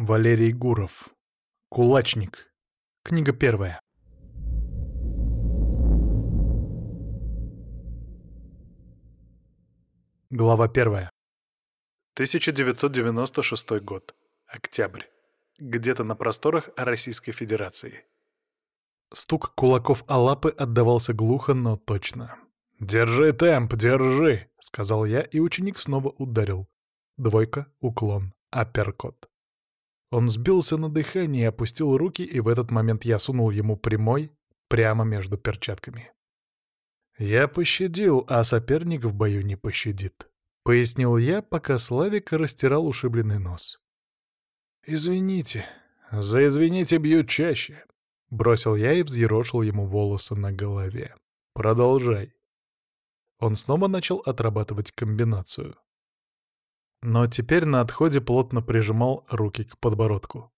Валерий Гуров. Кулачник. Книга первая. Глава первая. 1996 год. Октябрь. Где-то на просторах Российской Федерации. Стук кулаков о лапы отдавался глухо, но точно. «Держи темп, держи!» — сказал я, и ученик снова ударил. Двойка, уклон, апперкот. Он сбился на дыхание, опустил руки, и в этот момент я сунул ему прямой прямо между перчатками. «Я пощадил, а соперник в бою не пощадит», — пояснил я, пока Славик растирал ушибленный нос. «Извините, за извините бьют чаще», — бросил я и взъерошил ему волосы на голове. «Продолжай». Он снова начал отрабатывать комбинацию но теперь на отходе плотно прижимал руки к подбородку.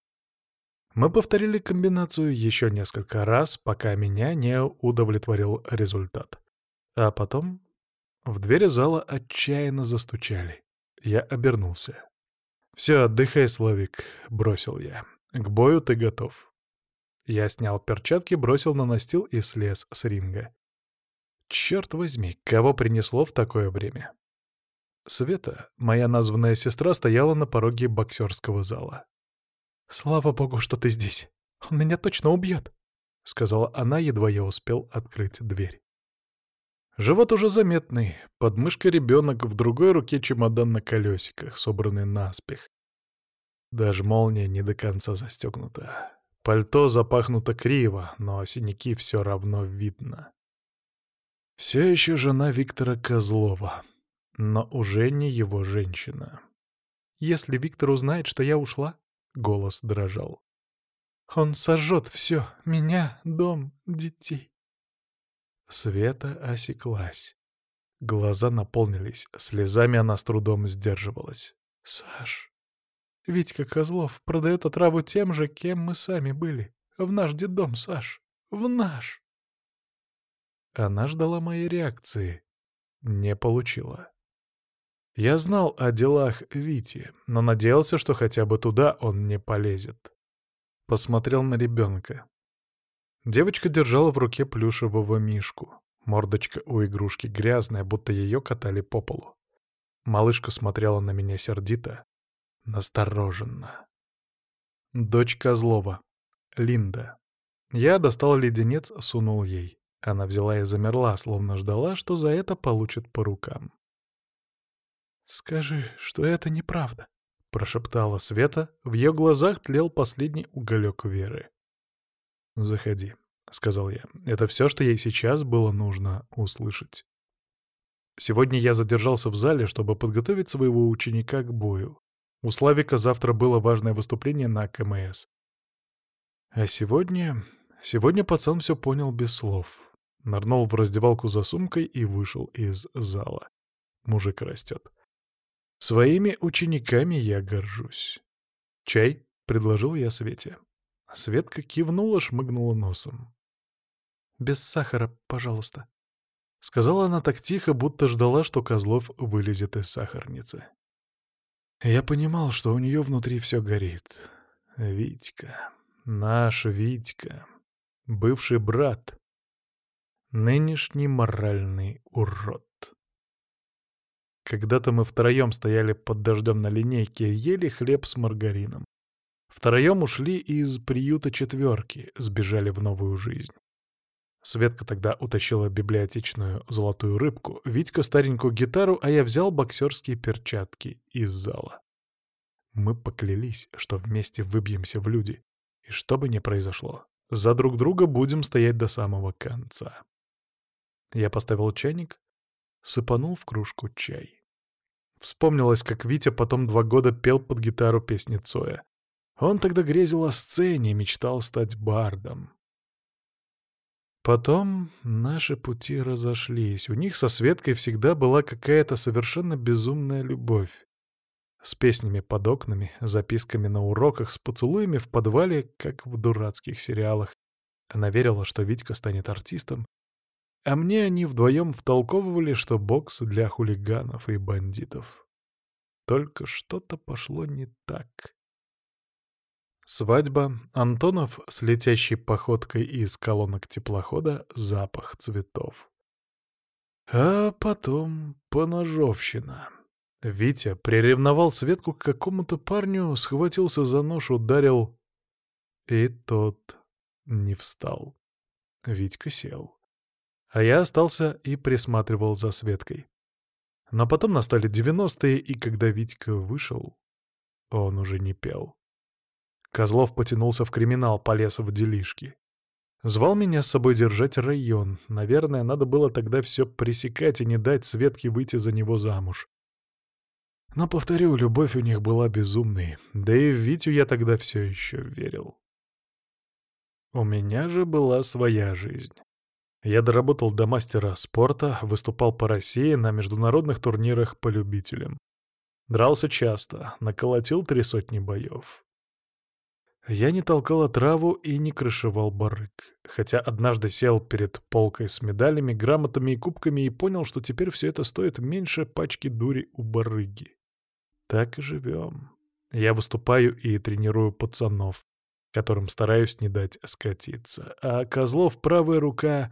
Мы повторили комбинацию еще несколько раз, пока меня не удовлетворил результат. А потом в двери зала отчаянно застучали. Я обернулся. «Все, отдыхай, Славик», — бросил я. «К бою ты готов». Я снял перчатки, бросил на настил и слез с ринга. Черт возьми, кого принесло в такое время? Света, моя названная сестра, стояла на пороге боксерского зала. «Слава богу, что ты здесь. Он меня точно убьет», — сказала она, едва я успел открыть дверь. Живот уже заметный, под мышкой ребенок, в другой руке чемодан на колесиках, собранный наспех. Даже молния не до конца застегнута. Пальто запахнуто криво, но синяки все равно видно. Все еще жена Виктора Козлова но уже не его женщина. «Если Виктор узнает, что я ушла...» — голос дрожал. «Он сожжет все, меня, дом, детей». Света осеклась. Глаза наполнились, слезами она с трудом сдерживалась. «Саш, Витька Козлов продает отраву тем же, кем мы сами были. В наш детдом, Саш, в наш!» Она ждала моей реакции. Не получила. Я знал о делах Вити, но надеялся, что хотя бы туда он не полезет. Посмотрел на ребенка. Девочка держала в руке плюшевого мишку. Мордочка у игрушки грязная, будто ее катали по полу. Малышка смотрела на меня сердито, настороженно. Дочь Козлова. Линда. Я достал леденец, сунул ей. Она взяла и замерла, словно ждала, что за это получит по рукам. «Скажи, что это неправда», — прошептала Света. В ее глазах тлел последний уголек веры. «Заходи», — сказал я. Это все, что ей сейчас было нужно услышать. Сегодня я задержался в зале, чтобы подготовить своего ученика к бою. У Славика завтра было важное выступление на КМС. А сегодня... Сегодня пацан все понял без слов. Нырнул в раздевалку за сумкой и вышел из зала. Мужик растет. Своими учениками я горжусь. «Чай?» — предложил я Свете. Светка кивнула, шмыгнула носом. «Без сахара, пожалуйста», — сказала она так тихо, будто ждала, что Козлов вылезет из сахарницы. Я понимал, что у нее внутри все горит. Витька, наш Витька, бывший брат, нынешний моральный урод. Когда-то мы втроем стояли под дождем на линейке, ели хлеб с маргарином. Втроем ушли из приюта четверки, сбежали в новую жизнь. Светка тогда утащила библиотечную золотую рыбку, Витька старенькую гитару, а я взял боксерские перчатки из зала. Мы поклялись, что вместе выбьемся в люди, и что бы ни произошло, за друг друга будем стоять до самого конца. Я поставил чайник, сыпанул в кружку чай. Вспомнилось, как Витя потом два года пел под гитару песни Цоя. Он тогда грезил о сцене, мечтал стать бардом. Потом наши пути разошлись. У них со Светкой всегда была какая-то совершенно безумная любовь. С песнями под окнами, записками на уроках, с поцелуями в подвале, как в дурацких сериалах. Она верила, что Витька станет артистом, а мне они вдвоем втолковывали, что бокс для хулиганов и бандитов. Только что-то пошло не так. Свадьба, Антонов с летящей походкой из колонок теплохода, запах цветов. А потом поножовщина. Витя приревновал Светку к какому-то парню, схватился за нож, ударил, и тот не встал. Витька сел. А я остался и присматривал за Светкой. Но потом настали девяностые, и когда Витька вышел, он уже не пел. Козлов потянулся в криминал, полез в делишки. Звал меня с собой держать район. Наверное, надо было тогда все пресекать и не дать Светке выйти за него замуж. Но, повторю, любовь у них была безумной, да и в Витю я тогда все еще верил. У меня же была своя жизнь. Я доработал до мастера спорта, выступал по России на международных турнирах по любителям. Дрался часто, наколотил три сотни боев. Я не толкал отраву и не крышевал барык, хотя однажды сел перед полкой с медалями, грамотами и кубками и понял, что теперь все это стоит меньше пачки дури у барыги. Так и живем. Я выступаю и тренирую пацанов, которым стараюсь не дать скатиться, а Козлов — правая рука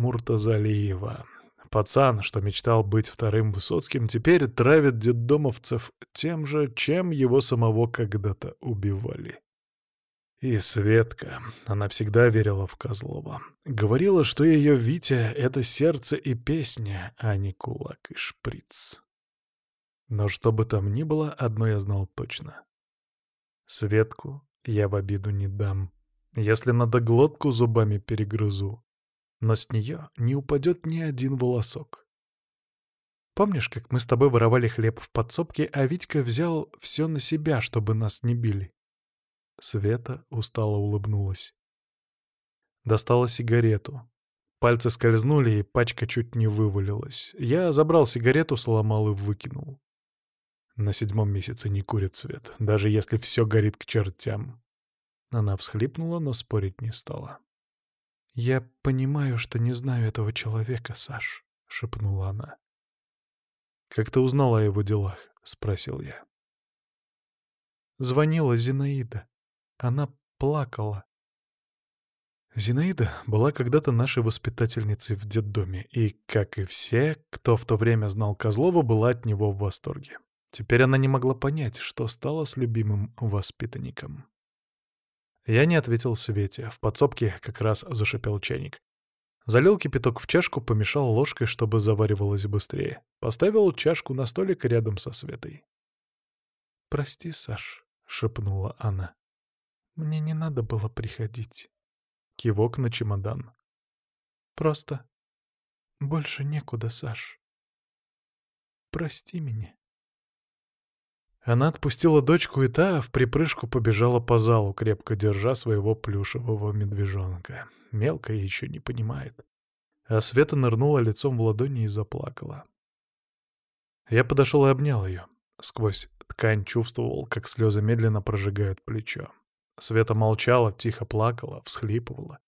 Муртазалиева. Пацан, что мечтал быть вторым Высоцким, теперь травит детдомовцев тем же, чем его самого когда-то убивали. И Светка, она всегда верила в Козлова. Говорила, что ее Витя — это сердце и песня, а не кулак и шприц. Но что бы там ни было, одно я знал точно. Светку я в обиду не дам. Если надо глотку зубами перегрызу. Но с нее не упадет ни один волосок. Помнишь, как мы с тобой воровали хлеб в подсобке, а Витька взял все на себя, чтобы нас не били? Света устало улыбнулась. Достала сигарету. Пальцы скользнули, и пачка чуть не вывалилась. Я забрал сигарету, сломал и выкинул. На седьмом месяце не курит свет, даже если все горит к чертям. Она всхлипнула, но спорить не стала. «Я понимаю, что не знаю этого человека, Саш», — шепнула она. «Как ты узнала о его делах?» — спросил я. Звонила Зинаида. Она плакала. Зинаида была когда-то нашей воспитательницей в детдоме, и, как и все, кто в то время знал Козлова, была от него в восторге. Теперь она не могла понять, что стало с любимым воспитанником. Я не ответил Свете. В подсобке как раз зашипел чайник. Залил кипяток в чашку, помешал ложкой, чтобы заваривалось быстрее. Поставил чашку на столик рядом со Светой. «Прости, Саш», — шепнула она. Мне не надо было приходить. Кивок на чемодан. Просто больше некуда, Саш. Прости меня. Она отпустила дочку, и та в припрыжку побежала по залу, крепко держа своего плюшевого медвежонка. Мелкая еще не понимает. А Света нырнула лицом в ладони и заплакала. Я подошел и обнял ее. Сквозь ткань чувствовал, как слезы медленно прожигают плечо. Света молчала, тихо плакала, всхлипывала.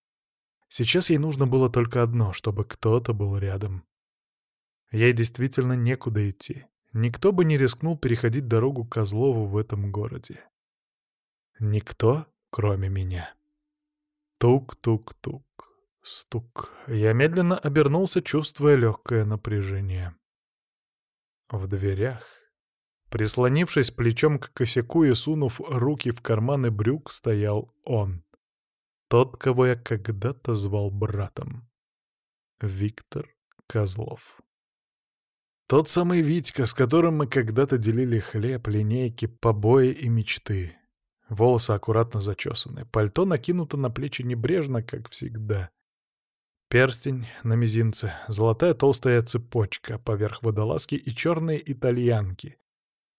Сейчас ей нужно было только одно, чтобы кто-то был рядом. Ей действительно некуда идти. Никто бы не рискнул переходить дорогу Козлову в этом городе. Никто, кроме меня. Тук-тук-тук. Стук. Я медленно обернулся, чувствуя легкое напряжение. В дверях Прислонившись плечом к косяку и сунув руки в карманы брюк, стоял он. Тот, кого я когда-то звал братом. Виктор Козлов. Тот самый Витька, с которым мы когда-то делили хлеб, линейки, побои и мечты. Волосы аккуратно зачесаны, пальто накинуто на плечи небрежно, как всегда. Перстень на мизинце, золотая толстая цепочка поверх водолазки и черные итальянки,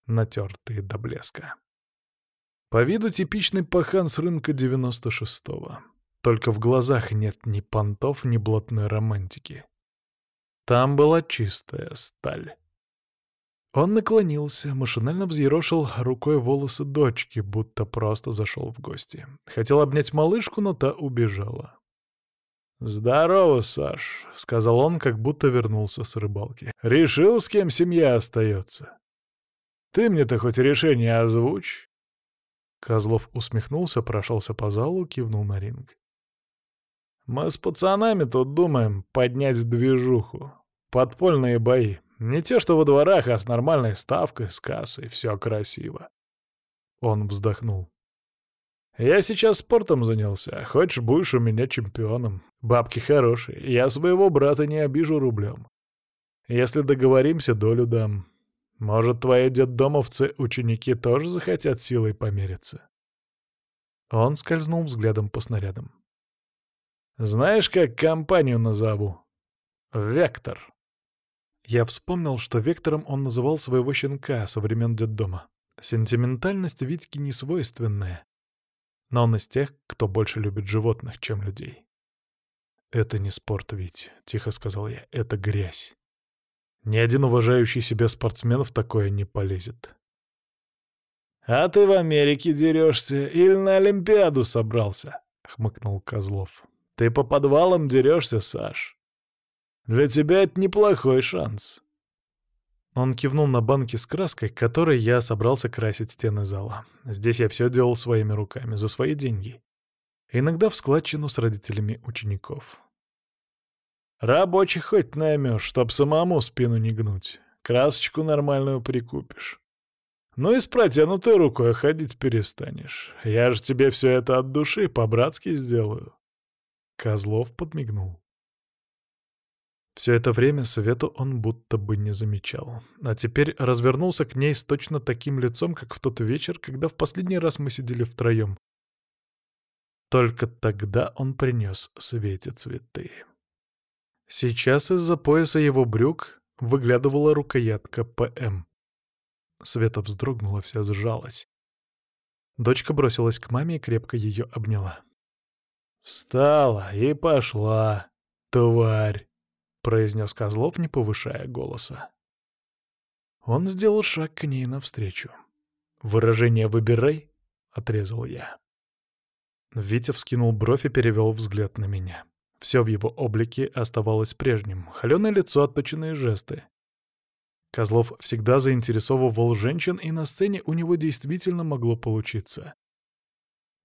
натертые до блеска. По виду типичный пахан с рынка 96-го. Только в глазах нет ни понтов, ни блатной романтики. Там была чистая сталь. Он наклонился, машинально взъерошил рукой волосы дочки, будто просто зашел в гости. Хотел обнять малышку, но та убежала. «Здорово, Саш», — сказал он, как будто вернулся с рыбалки. «Решил, с кем семья остается?» Ты мне-то хоть решение озвучь. Козлов усмехнулся, прошелся по залу, кивнул на ринг. «Мы с пацанами тут думаем поднять движуху. Подпольные бои. Не те, что во дворах, а с нормальной ставкой, с кассой. Все красиво». Он вздохнул. «Я сейчас спортом занялся. Хочешь, будешь у меня чемпионом. Бабки хорошие. Я своего брата не обижу рублем. Если договоримся, долю дам. Может, твои детдомовцы ученики тоже захотят силой помериться?» Он скользнул взглядом по снарядам. «Знаешь, как компанию назову? Вектор». Я вспомнил, что Вектором он называл своего щенка со времен детдома. Сентиментальность Витьки не свойственная. Но он из тех, кто больше любит животных, чем людей. «Это не спорт, Вить», — тихо сказал я, — «это грязь. Ни один уважающий себя спортсмен в такое не полезет. «А ты в Америке дерешься или на Олимпиаду собрался?» — хмыкнул Козлов. «Ты по подвалам дерешься, Саш. Для тебя это неплохой шанс». Он кивнул на банки с краской, которой я собрался красить стены зала. Здесь я все делал своими руками, за свои деньги. Иногда в складчину с родителями учеников. Рабочих хоть наймешь, чтоб самому спину не гнуть. Красочку нормальную прикупишь. Ну и с протянутой рукой ходить перестанешь. Я же тебе все это от души по-братски сделаю. Козлов подмигнул. Все это время Свету он будто бы не замечал. А теперь развернулся к ней с точно таким лицом, как в тот вечер, когда в последний раз мы сидели втроем. Только тогда он принес Свете цветы. Сейчас из-за пояса его брюк выглядывала рукоятка ПМ. Света вздрогнула, вся сжалась. Дочка бросилась к маме и крепко ее обняла. «Встала и пошла, тварь!» — произнес Козлов, не повышая голоса. Он сделал шаг к ней навстречу. «Выражение «выбирай» — отрезал я. Витя вскинул бровь и перевел взгляд на меня. Все в его облике оставалось прежним. Холеное лицо, отточенные жесты. Козлов всегда заинтересовывал женщин, и на сцене у него действительно могло получиться.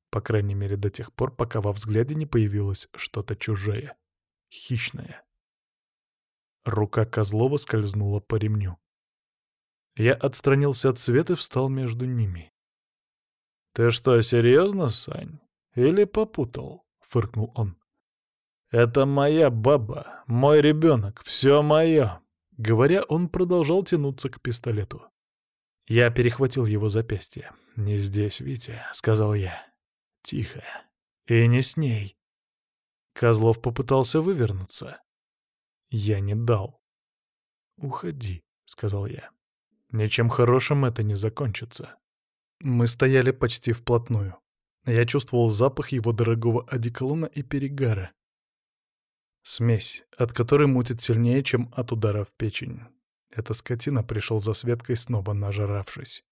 По крайней мере, до тех пор, пока во взгляде не появилось что-то чужое, хищное. Рука Козлова скользнула по ремню. Я отстранился от света и встал между ними. «Ты что, серьезно, Сань? Или попутал?» — фыркнул он. «Это моя баба, мой ребенок, все мое!» Говоря, он продолжал тянуться к пистолету. Я перехватил его запястье. «Не здесь, Витя», — сказал я. «Тихо. И не с ней». Козлов попытался вывернуться. Я не дал. «Уходи», — сказал я. «Ничем хорошим это не закончится». Мы стояли почти вплотную. Я чувствовал запах его дорогого одеколона и перегара. Смесь, от которой мутит сильнее, чем от удара в печень. Эта скотина пришел за Светкой снова нажравшись.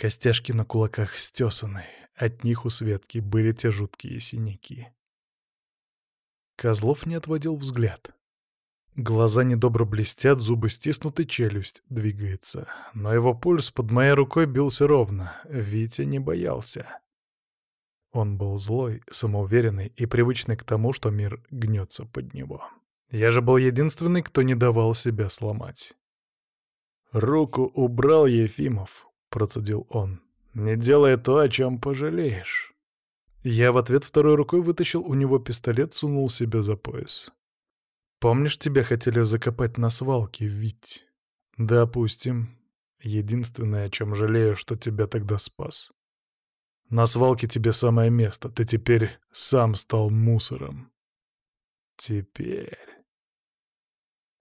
Костяшки на кулаках стесаны, от них у Светки были те жуткие синяки. Козлов не отводил взгляд. Глаза недобро блестят, зубы стиснуты, челюсть двигается. Но его пульс под моей рукой бился ровно. Витя не боялся. Он был злой, самоуверенный и привычный к тому, что мир гнется под него. Я же был единственный, кто не давал себя сломать. «Руку убрал Ефимов», — процедил он. «Не делай то, о чем пожалеешь». Я в ответ второй рукой вытащил у него пистолет, сунул себе за пояс. «Помнишь, тебя хотели закопать на свалке, Вить?» «Допустим. Единственное, о чем жалею, что тебя тогда спас. На свалке тебе самое место, ты теперь сам стал мусором. Теперь...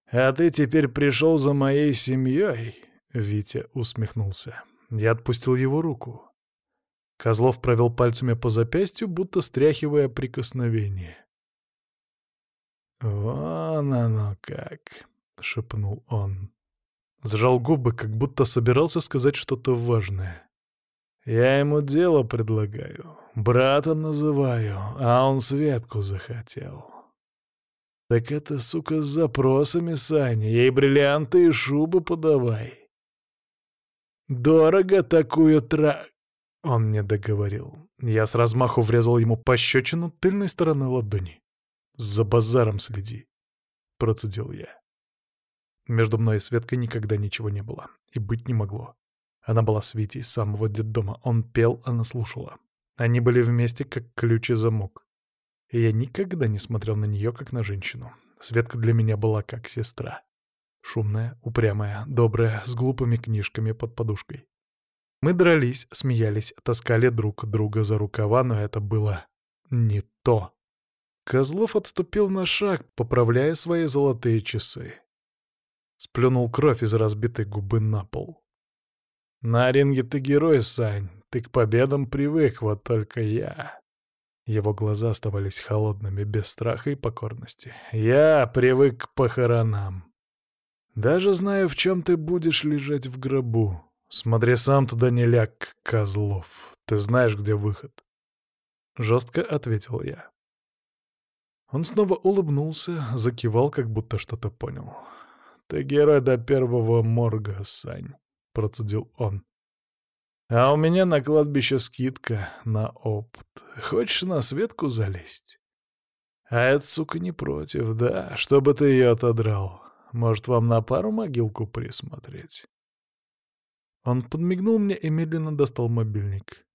А ты теперь пришел за моей семьей? Витя усмехнулся. Я отпустил его руку. Козлов провел пальцами по запястью, будто стряхивая прикосновение. «Вон оно как!» — шепнул он. Сжал губы, как будто собирался сказать что-то важное. Я ему дело предлагаю, братом называю, а он Светку захотел. Так это, сука, с запросами, Саня, ей бриллианты и шубу подавай. Дорого такую тра... Он не договорил. Я с размаху врезал ему пощечину тыльной стороны ладони. «За базаром следи», — процедил я. Между мной и Светкой никогда ничего не было. И быть не могло. Она была с Витей с самого детдома. Он пел, она слушала. Они были вместе, как ключ и замок. И я никогда не смотрел на нее, как на женщину. Светка для меня была как сестра. Шумная, упрямая, добрая, с глупыми книжками под подушкой. Мы дрались, смеялись, таскали друг друга за рукава, но это было не то. Козлов отступил на шаг, поправляя свои золотые часы. Сплюнул кровь из разбитой губы на пол. «На ринге ты герой, Сань. Ты к победам привык, вот только я...» Его глаза оставались холодными, без страха и покорности. «Я привык к похоронам. Даже знаю, в чем ты будешь лежать в гробу. Смотри сам туда не ляг, Козлов. Ты знаешь, где выход». Жестко ответил я. Он снова улыбнулся, закивал, как будто что-то понял. «Ты герой до первого морга, Сань процедил он. «А у меня на кладбище скидка на опыт. Хочешь на Светку залезть?» «А эта сука не против, да, чтобы ты ее отодрал. Может, вам на пару могилку присмотреть?» Он подмигнул мне и медленно достал мобильник.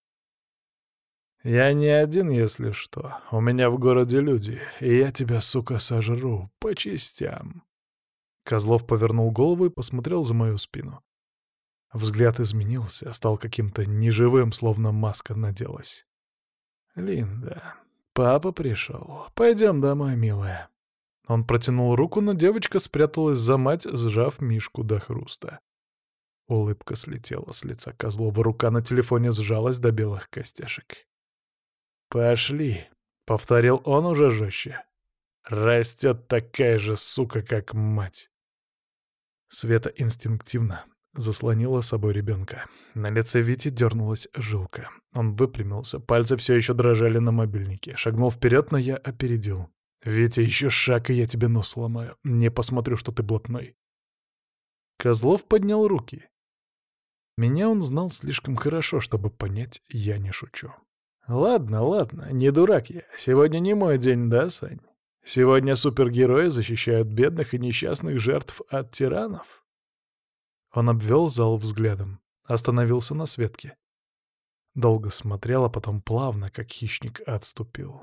«Я не один, если что. У меня в городе люди, и я тебя, сука, сожру по частям». Козлов повернул голову и посмотрел за мою спину. Взгляд изменился, стал каким-то неживым, словно маска наделась. «Линда, папа пришел. Пойдем домой, милая». Он протянул руку, но девочка спряталась за мать, сжав Мишку до хруста. Улыбка слетела с лица Козлова, рука на телефоне сжалась до белых костяшек. «Пошли», — повторил он уже жестче. «Растет такая же сука, как мать». Света инстинктивно, заслонила собой ребенка. На лице Вити дернулась жилка. Он выпрямился, пальцы все еще дрожали на мобильнике. Шагнул вперед, но я опередил. «Витя, еще шаг, и я тебе нос сломаю. Не посмотрю, что ты блатной». Козлов поднял руки. Меня он знал слишком хорошо, чтобы понять, я не шучу. «Ладно, ладно, не дурак я. Сегодня не мой день, да, Сань? Сегодня супергерои защищают бедных и несчастных жертв от тиранов?» Он обвел зал взглядом, остановился на Светке. Долго смотрел, а потом плавно, как хищник, отступил.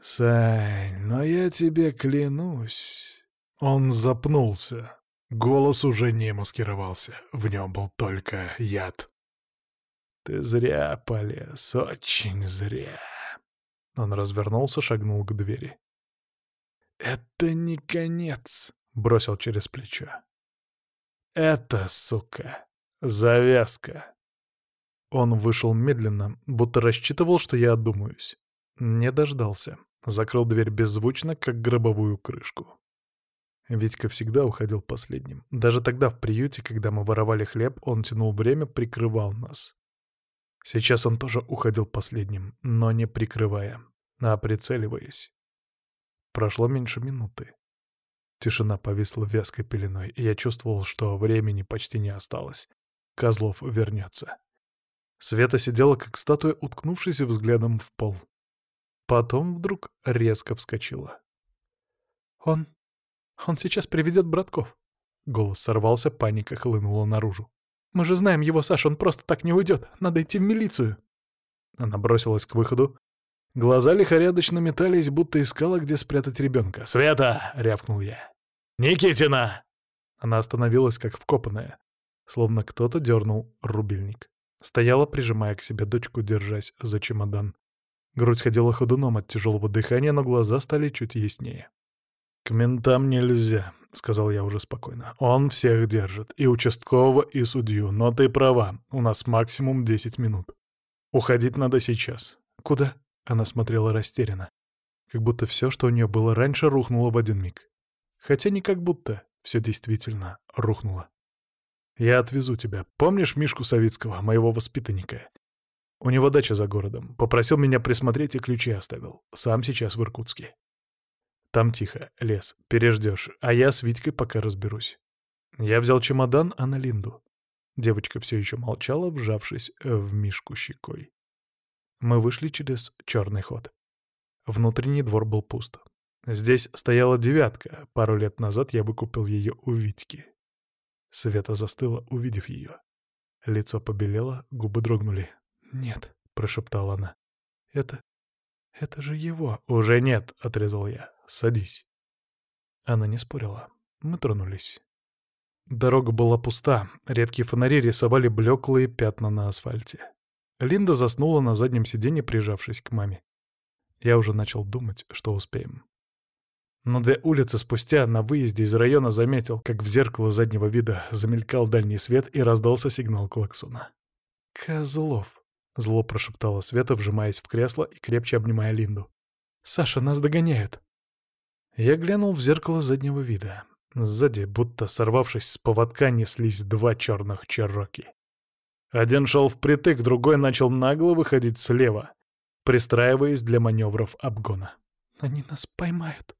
«Сань, но я тебе клянусь...» Он запнулся. Голос уже не маскировался, в нем был только яд. «Ты зря полез, очень зря». Он развернулся, шагнул к двери. «Это не конец», — бросил через плечо. Это, сука, завязка. Он вышел медленно, будто рассчитывал, что я одумаюсь. Не дождался. Закрыл дверь беззвучно, как гробовую крышку. Витька всегда уходил последним. Даже тогда в приюте, когда мы воровали хлеб, он тянул время, прикрывал нас. Сейчас он тоже уходил последним, но не прикрывая, а прицеливаясь. Прошло меньше минуты. Тишина повисла вязкой пеленой, и я чувствовал, что времени почти не осталось. Козлов вернется. Света сидела, как статуя, уткнувшись взглядом в пол. Потом вдруг резко вскочила. «Он... он сейчас приведет братков». Голос сорвался, паника хлынула наружу. «Мы же знаем его, Саш, он просто так не уйдет. Надо идти в милицию». Она бросилась к выходу. Глаза лихорадочно метались, будто искала, где спрятать ребенка. «Света!» — рявкнул я. «Никитина!» Она остановилась, как вкопанная, словно кто-то дернул рубильник. Стояла, прижимая к себе дочку, держась за чемодан. Грудь ходила ходуном от тяжелого дыхания, но глаза стали чуть яснее. «К ментам нельзя», — сказал я уже спокойно. «Он всех держит, и участкового, и судью. Но ты права, у нас максимум десять минут. Уходить надо сейчас». «Куда?» — она смотрела растерянно. Как будто все, что у нее было раньше, рухнуло в один миг. Хотя не как будто, все действительно рухнуло. «Я отвезу тебя. Помнишь Мишку Савицкого, моего воспитанника? У него дача за городом. Попросил меня присмотреть и ключи оставил. Сам сейчас в Иркутске. Там тихо, лес, переждешь, а я с Витькой пока разберусь. Я взял чемодан, а на Линду. Девочка все еще молчала, вжавшись в мишку щекой. Мы вышли через черный ход. Внутренний двор был пуст. Здесь стояла девятка. Пару лет назад я выкупил ее у Витьки. Света застыла, увидев ее. Лицо побелело, губы дрогнули. «Нет», — прошептала она. «Это... это же его». «Уже нет», — отрезал я. «Садись». Она не спорила. Мы тронулись. Дорога была пуста, редкие фонари рисовали блеклые пятна на асфальте. Линда заснула на заднем сиденье, прижавшись к маме. Я уже начал думать, что успеем. Но две улицы спустя на выезде из района заметил, как в зеркало заднего вида замелькал дальний свет и раздался сигнал клаксона. «Козлов!» — зло прошептала Света, вжимаясь в кресло и крепче обнимая Линду. «Саша, нас догоняют!» Я глянул в зеркало заднего вида. Сзади, будто сорвавшись с поводка, неслись два черных черроки. Один шел впритык, другой начал нагло выходить слева, пристраиваясь для маневров обгона. «Они нас поймают!»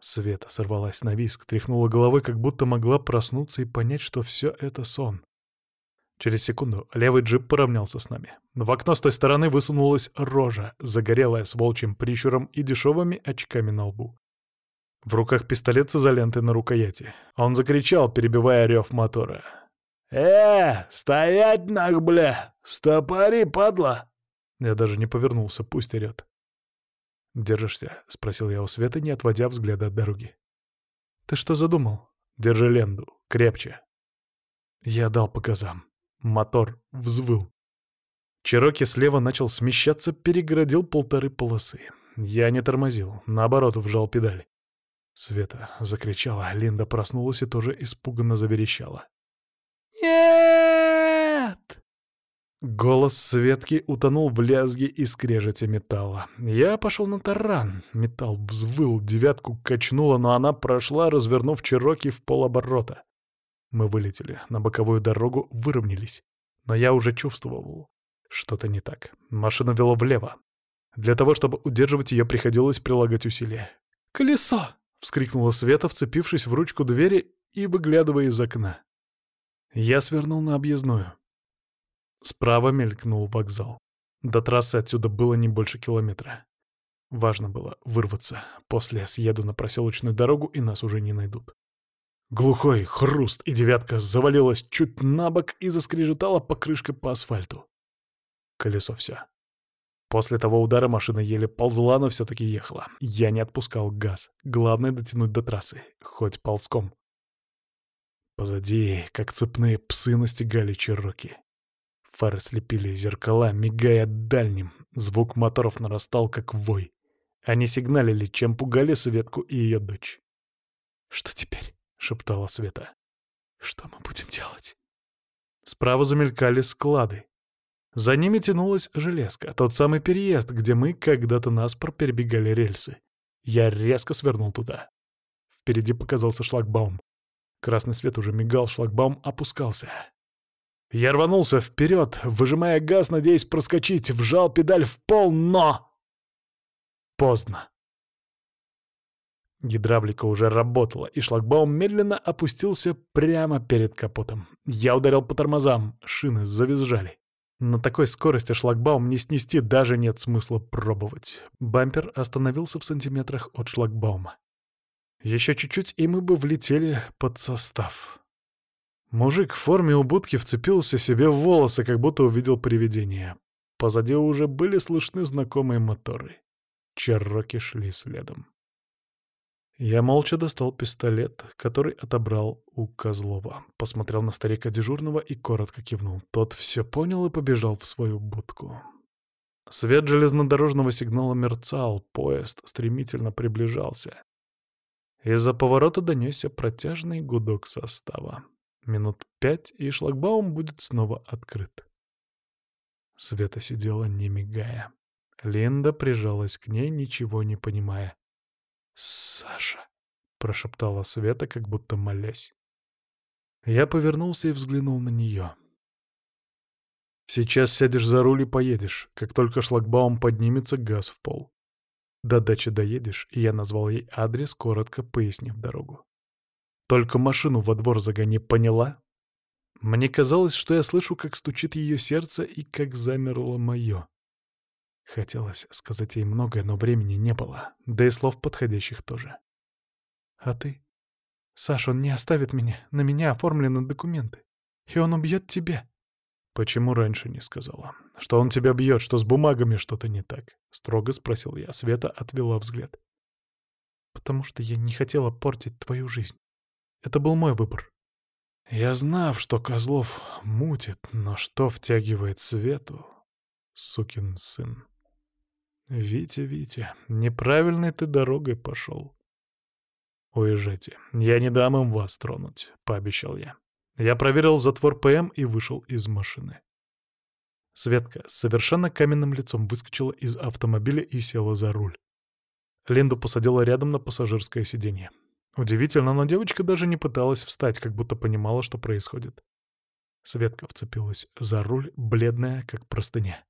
Света сорвалась на виск, тряхнула головой, как будто могла проснуться и понять, что все это сон. Через секунду левый джип поравнялся с нами. В окно с той стороны высунулась рожа, загорелая с волчьим прищуром и дешевыми очками на лбу. В руках пистолет с изолентой на рукояти. Он закричал, перебивая рев мотора. «Э, стоять нах, бля! Стопори, падла!» Я даже не повернулся, пусть орёт. «Держишься?» — спросил я у Светы, не отводя взгляда от дороги. «Ты что задумал?» «Держи ленду. Крепче». Я дал по газам. Мотор взвыл. Чероки слева начал смещаться, перегородил полторы полосы. Я не тормозил, наоборот, вжал педаль. Света закричала, Линда проснулась и тоже испуганно заверещала. «Нет!» Голос Светки утонул в лязге и скрежете металла. Я пошел на таран. Металл взвыл, девятку качнуло, но она прошла, развернув Чероки в полоборота. Мы вылетели на боковую дорогу, выровнялись. Но я уже чувствовал, что-то не так. Машина вела влево. Для того, чтобы удерживать ее, приходилось прилагать усилия. «Колесо!» — вскрикнула Света, вцепившись в ручку двери и выглядывая из окна. Я свернул на объездную. Справа мелькнул вокзал. До трассы отсюда было не больше километра. Важно было вырваться. После съеду на проселочную дорогу, и нас уже не найдут. Глухой хруст, и девятка завалилась чуть на бок и заскрежетала покрышкой по асфальту. Колесо все. После того удара машина еле ползла, но все-таки ехала. Я не отпускал газ. Главное дотянуть до трассы, хоть ползком. Позади, как цепные псы, настигали чероки. Фары слепили зеркала, мигая дальним. Звук моторов нарастал, как вой. Они сигналили, чем пугали Светку и ее дочь. «Что теперь?» — шептала Света. «Что мы будем делать?» Справа замелькали склады. За ними тянулась железка, тот самый переезд, где мы когда-то наспор перебегали рельсы. Я резко свернул туда. Впереди показался шлагбаум. Красный свет уже мигал, шлагбаум опускался. Я рванулся вперед, выжимая газ, надеясь проскочить, вжал педаль в пол, но... Поздно. Гидравлика уже работала, и шлагбаум медленно опустился прямо перед капотом. Я ударил по тормозам, шины завизжали. На такой скорости шлагбаум не снести даже нет смысла пробовать. Бампер остановился в сантиметрах от шлагбаума. Еще чуть-чуть, и мы бы влетели под состав. Мужик в форме убудки вцепился себе в волосы, как будто увидел привидение. Позади уже были слышны знакомые моторы. Черроки шли следом. Я молча достал пистолет, который отобрал у Козлова. Посмотрел на старика дежурного и коротко кивнул. Тот все понял и побежал в свою будку. Свет железнодорожного сигнала мерцал, поезд стремительно приближался. Из-за поворота донесся протяжный гудок состава. Минут пять, и шлагбаум будет снова открыт. Света сидела, не мигая. Линда прижалась к ней, ничего не понимая. «Саша», — прошептала Света, как будто молясь. Я повернулся и взглянул на нее. «Сейчас сядешь за руль и поедешь. Как только шлагбаум поднимется, газ в пол. До дачи доедешь, и я назвал ей адрес, коротко пояснив дорогу. Только машину во двор загони, поняла? Мне казалось, что я слышу, как стучит ее сердце и как замерло мое. Хотелось сказать ей многое, но времени не было, да и слов подходящих тоже. «А ты? Саш, он не оставит меня, на меня оформлены документы, и он убьет тебя». «Почему раньше не сказала? Что он тебя бьет, что с бумагами что-то не так?» — строго спросил я. Света отвела взгляд. «Потому что я не хотела портить твою жизнь. Это был мой выбор». Я знал, что Козлов мутит, но что втягивает Свету? Сукин сын. Витя, Витя, неправильной ты дорогой пошел. Уезжайте, я не дам им вас тронуть, пообещал я. Я проверил затвор ПМ и вышел из машины. Светка с совершенно каменным лицом выскочила из автомобиля и села за руль. Линду посадила рядом на пассажирское сиденье. Удивительно, но девочка даже не пыталась встать, как будто понимала, что происходит. Светка вцепилась за руль, бледная, как простыня.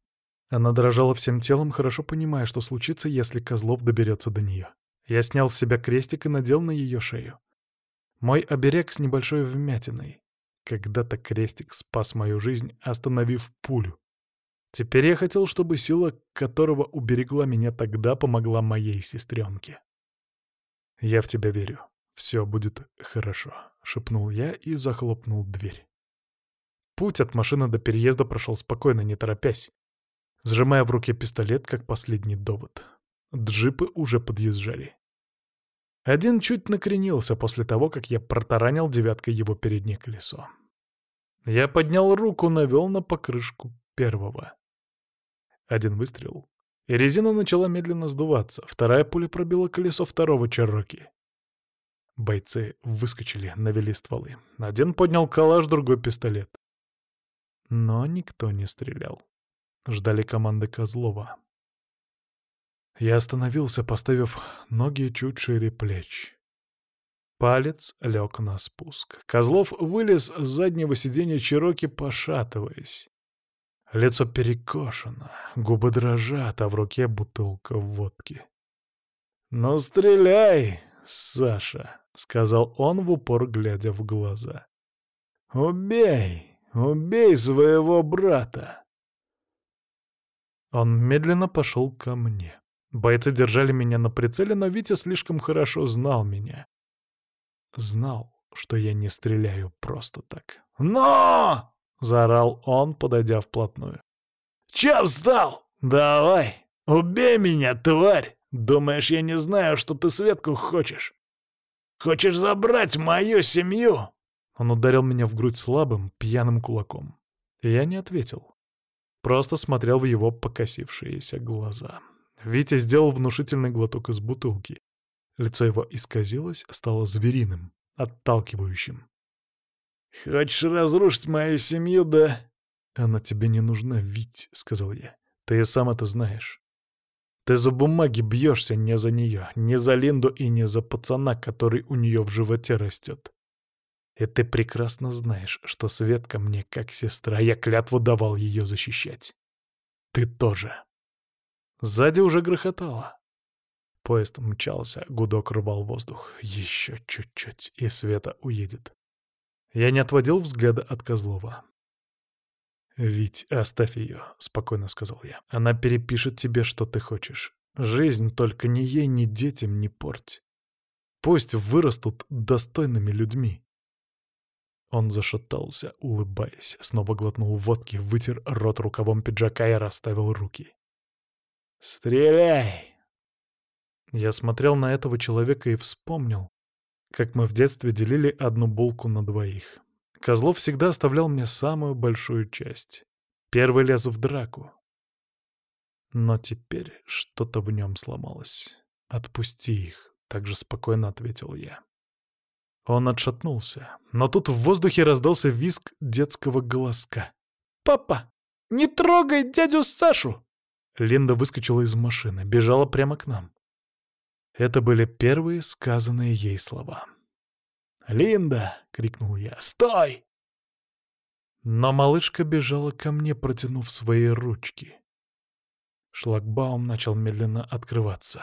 Она дрожала всем телом, хорошо понимая, что случится, если Козлов доберется до нее. Я снял с себя крестик и надел на ее шею. Мой оберег с небольшой вмятиной. Когда-то крестик спас мою жизнь, остановив пулю. Теперь я хотел, чтобы сила, которого уберегла меня тогда, помогла моей сестренке. «Я в тебя верю. Все будет хорошо», — шепнул я и захлопнул дверь. Путь от машины до переезда прошел спокойно, не торопясь, сжимая в руке пистолет, как последний довод. Джипы уже подъезжали. Один чуть накренился после того, как я протаранил девяткой его переднее колесо. Я поднял руку, навел на покрышку первого. Один выстрел, и резина начала медленно сдуваться. Вторая пуля пробила колесо второго Черроки. Бойцы выскочили, навели стволы. Один поднял калаш, другой — пистолет. Но никто не стрелял. Ждали команды Козлова. Я остановился, поставив ноги чуть шире плеч. Палец лег на спуск. Козлов вылез с заднего сиденья Чироки, пошатываясь. Лицо перекошено, губы дрожат, а в руке бутылка водки. «Ну, стреляй, Саша!» — сказал он в упор, глядя в глаза. «Убей! Убей своего брата!» Он медленно пошел ко мне. Бойцы держали меня на прицеле, но Витя слишком хорошо знал меня. Знал, что я не стреляю просто так. «Но!» — заорал он, подойдя вплотную. «Чё встал? Давай! Убей меня, тварь! Думаешь, я не знаю, что ты Светку хочешь? Хочешь забрать мою семью?» Он ударил меня в грудь слабым, пьяным кулаком. Я не ответил. Просто смотрел в его покосившиеся глаза. Витя сделал внушительный глоток из бутылки. Лицо его исказилось, стало звериным, отталкивающим. «Хочешь разрушить мою семью, да?» «Она тебе не нужна, Вить», — сказал я. «Ты и сам это знаешь. Ты за бумаги бьешься не за нее, не за Линду и не за пацана, который у нее в животе растет. И ты прекрасно знаешь, что Светка мне как сестра, я клятву давал ее защищать. Ты тоже». Сзади уже грохотало. Поезд мчался, гудок рвал воздух. Еще чуть-чуть, и Света уедет. Я не отводил взгляда от Козлова. «Вить, оставь ее», — спокойно сказал я. «Она перепишет тебе, что ты хочешь. Жизнь только ни ей, ни детям не порть. Пусть вырастут достойными людьми». Он зашатался, улыбаясь, снова глотнул водки, вытер рот рукавом пиджака и расставил руки. «Стреляй!» Я смотрел на этого человека и вспомнил, как мы в детстве делили одну булку на двоих. Козлов всегда оставлял мне самую большую часть. Первый лез в драку. Но теперь что-то в нем сломалось. «Отпусти их», — так же спокойно ответил я. Он отшатнулся, но тут в воздухе раздался визг детского голоска. «Папа, не трогай дядю Сашу!» Линда выскочила из машины, бежала прямо к нам. Это были первые сказанные ей слова. «Линда!» — крикнул я. «Стой!» Но малышка бежала ко мне, протянув свои ручки. Шлагбаум начал медленно открываться.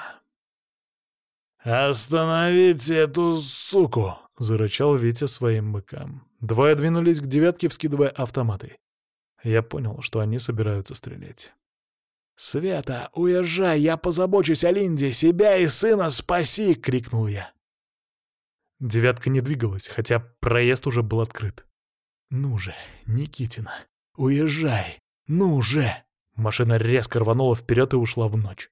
«Остановите эту суку!» — зарычал Витя своим быкам. Двое двинулись к девятке, вскидывая автоматы. Я понял, что они собираются стрелять. «Света, уезжай, я позабочусь о Линде, себя и сына спаси!» — крикнул я. Девятка не двигалась, хотя проезд уже был открыт. «Ну же, Никитина, уезжай! Ну же!» Машина резко рванула вперед и ушла в ночь.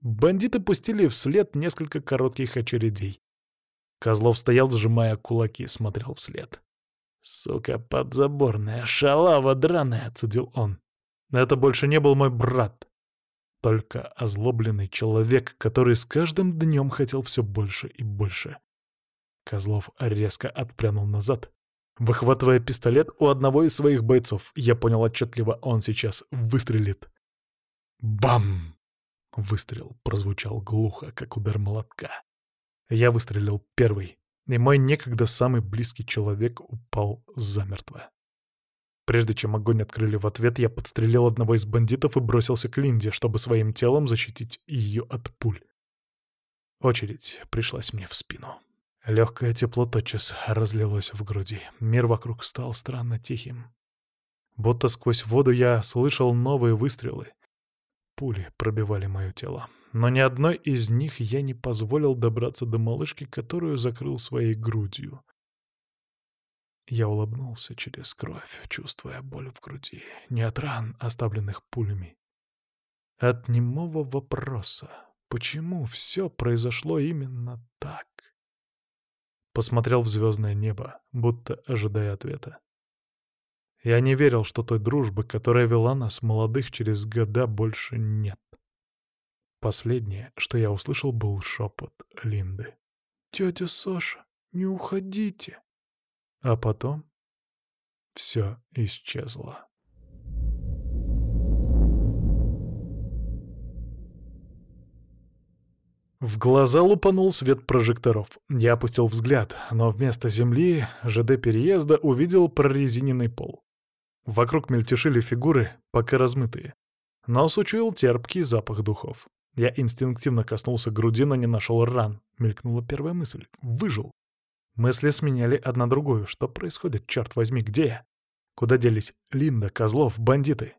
Бандиты пустили вслед несколько коротких очередей. Козлов стоял, сжимая кулаки, смотрел вслед. «Сука подзаборная, шалава драная!» — отсудил он. «Это больше не был мой брат только озлобленный человек, который с каждым днем хотел все больше и больше. Козлов резко отпрянул назад, выхватывая пистолет у одного из своих бойцов. Я понял отчетливо, он сейчас выстрелит. Бам! Выстрел прозвучал глухо, как удар молотка. Я выстрелил первый, и мой некогда самый близкий человек упал замертво. Прежде чем огонь открыли в ответ, я подстрелил одного из бандитов и бросился к Линде, чтобы своим телом защитить ее от пуль. Очередь пришлась мне в спину. Легкое тепло тотчас разлилось в груди. Мир вокруг стал странно тихим. Будто сквозь воду я слышал новые выстрелы. Пули пробивали мое тело. Но ни одной из них я не позволил добраться до малышки, которую закрыл своей грудью. Я улыбнулся через кровь, чувствуя боль в груди, не от ран, оставленных пулями. От немого вопроса, почему все произошло именно так? Посмотрел в звездное небо, будто ожидая ответа. Я не верил, что той дружбы, которая вела нас, молодых, через года больше нет. Последнее, что я услышал, был шепот Линды. «Тетя Саша, не уходите!» А потом все исчезло. В глаза лупанул свет прожекторов. Я опустил взгляд, но вместо земли ЖД-переезда увидел прорезиненный пол. Вокруг мельтешили фигуры, пока размытые. Нос учуял терпкий запах духов. Я инстинктивно коснулся груди, но не нашел ран. Мелькнула первая мысль. Выжил. Мысли сменяли одна другую. Что происходит, черт возьми, где я? Куда делись Линда, Козлов, бандиты?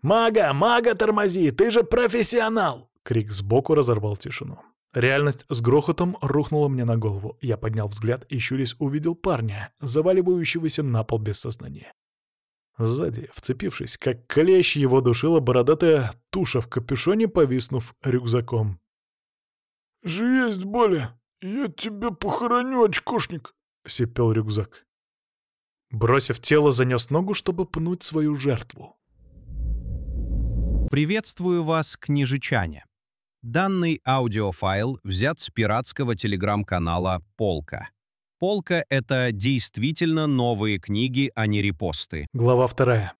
«Мага! Мага, тормози! Ты же профессионал!» Крик сбоку разорвал тишину. Реальность с грохотом рухнула мне на голову. Я поднял взгляд и, щурясь, увидел парня, заваливающегося на пол без сознания. Сзади, вцепившись, как клещ, его душила бородатая туша в капюшоне, повиснув рюкзаком. «Есть боли!» «Я тебя похороню, очкошник!» — сипел рюкзак. Бросив тело, занес ногу, чтобы пнуть свою жертву. Приветствую вас, княжичане. Данный аудиофайл взят с пиратского телеграм-канала «Полка». «Полка» — это действительно новые книги, а не репосты. Глава вторая.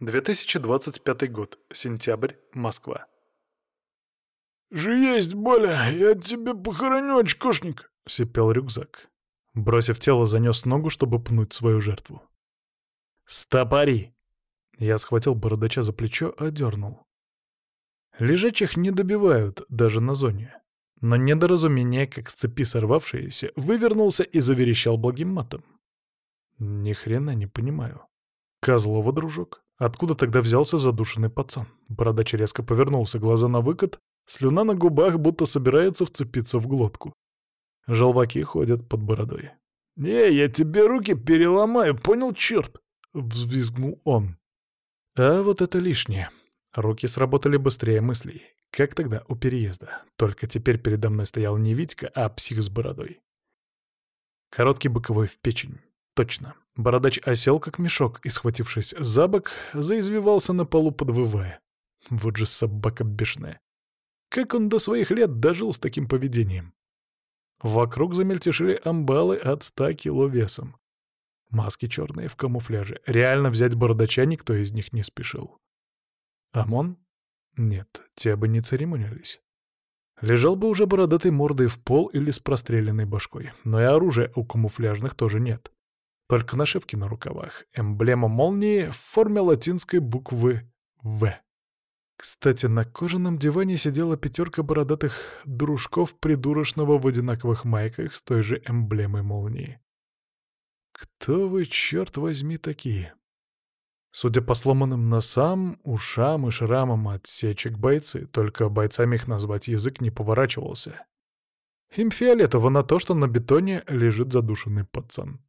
2025 год. Сентябрь. Москва. «Же есть, Боля, я тебя похороню, очкошник!» — сипел рюкзак. Бросив тело, занес ногу, чтобы пнуть свою жертву. «Стопари!» Я схватил бородача за плечо, одернул. Лежачих не добивают, даже на зоне. Но недоразумение, как с цепи сорвавшееся, вывернулся и заверещал благим матом. Ни хрена не понимаю. Козлова, дружок. Откуда тогда взялся задушенный пацан? Бородач резко повернулся, глаза на выкат, Слюна на губах будто собирается вцепиться в глотку. Желваки ходят под бородой. «Не, я тебе руки переломаю, понял, черт?» — взвизгнул он. А вот это лишнее. Руки сработали быстрее мыслей. Как тогда у переезда. Только теперь передо мной стоял не Витька, а псих с бородой. Короткий боковой в печень. Точно. Бородач осел, как мешок, и, схватившись за бок, заизвивался на полу, подвывая. Вот же собака бешеная. Как он до своих лет дожил с таким поведением? Вокруг замельтешили амбалы от ста кило весом. Маски черные в камуфляже. Реально взять бородача никто из них не спешил. ОМОН? Нет, те бы не церемонились. Лежал бы уже бородатой мордой в пол или с простреленной башкой. Но и оружия у камуфляжных тоже нет. Только нашивки на рукавах. Эмблема молнии в форме латинской буквы «В». Кстати, на кожаном диване сидела пятерка бородатых дружков придурочного в одинаковых майках с той же эмблемой молнии. Кто вы, черт возьми, такие? Судя по сломанным носам, ушам и шрамам от сечек бойцы, только бойцами их назвать язык не поворачивался. Им фиолетово на то, что на бетоне лежит задушенный пацан.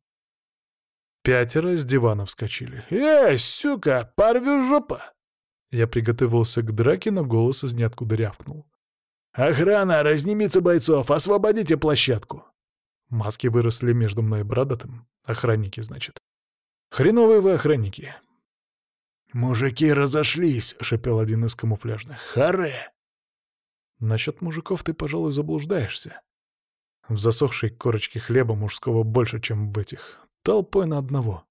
Пятеро с дивана вскочили. «Эй, сука, порвю жопа!» Я приготовился к драке, но голос из ниоткуда рявкнул. «Охрана, разнимите бойцов, освободите площадку!» Маски выросли между мной и Брадотым. Охранники, значит. Хреновые вы охранники. «Мужики разошлись», — шепел один из камуфляжных. «Харе!» Насчет мужиков ты, пожалуй, заблуждаешься. В засохшей корочке хлеба мужского больше, чем в этих. Толпой на одного.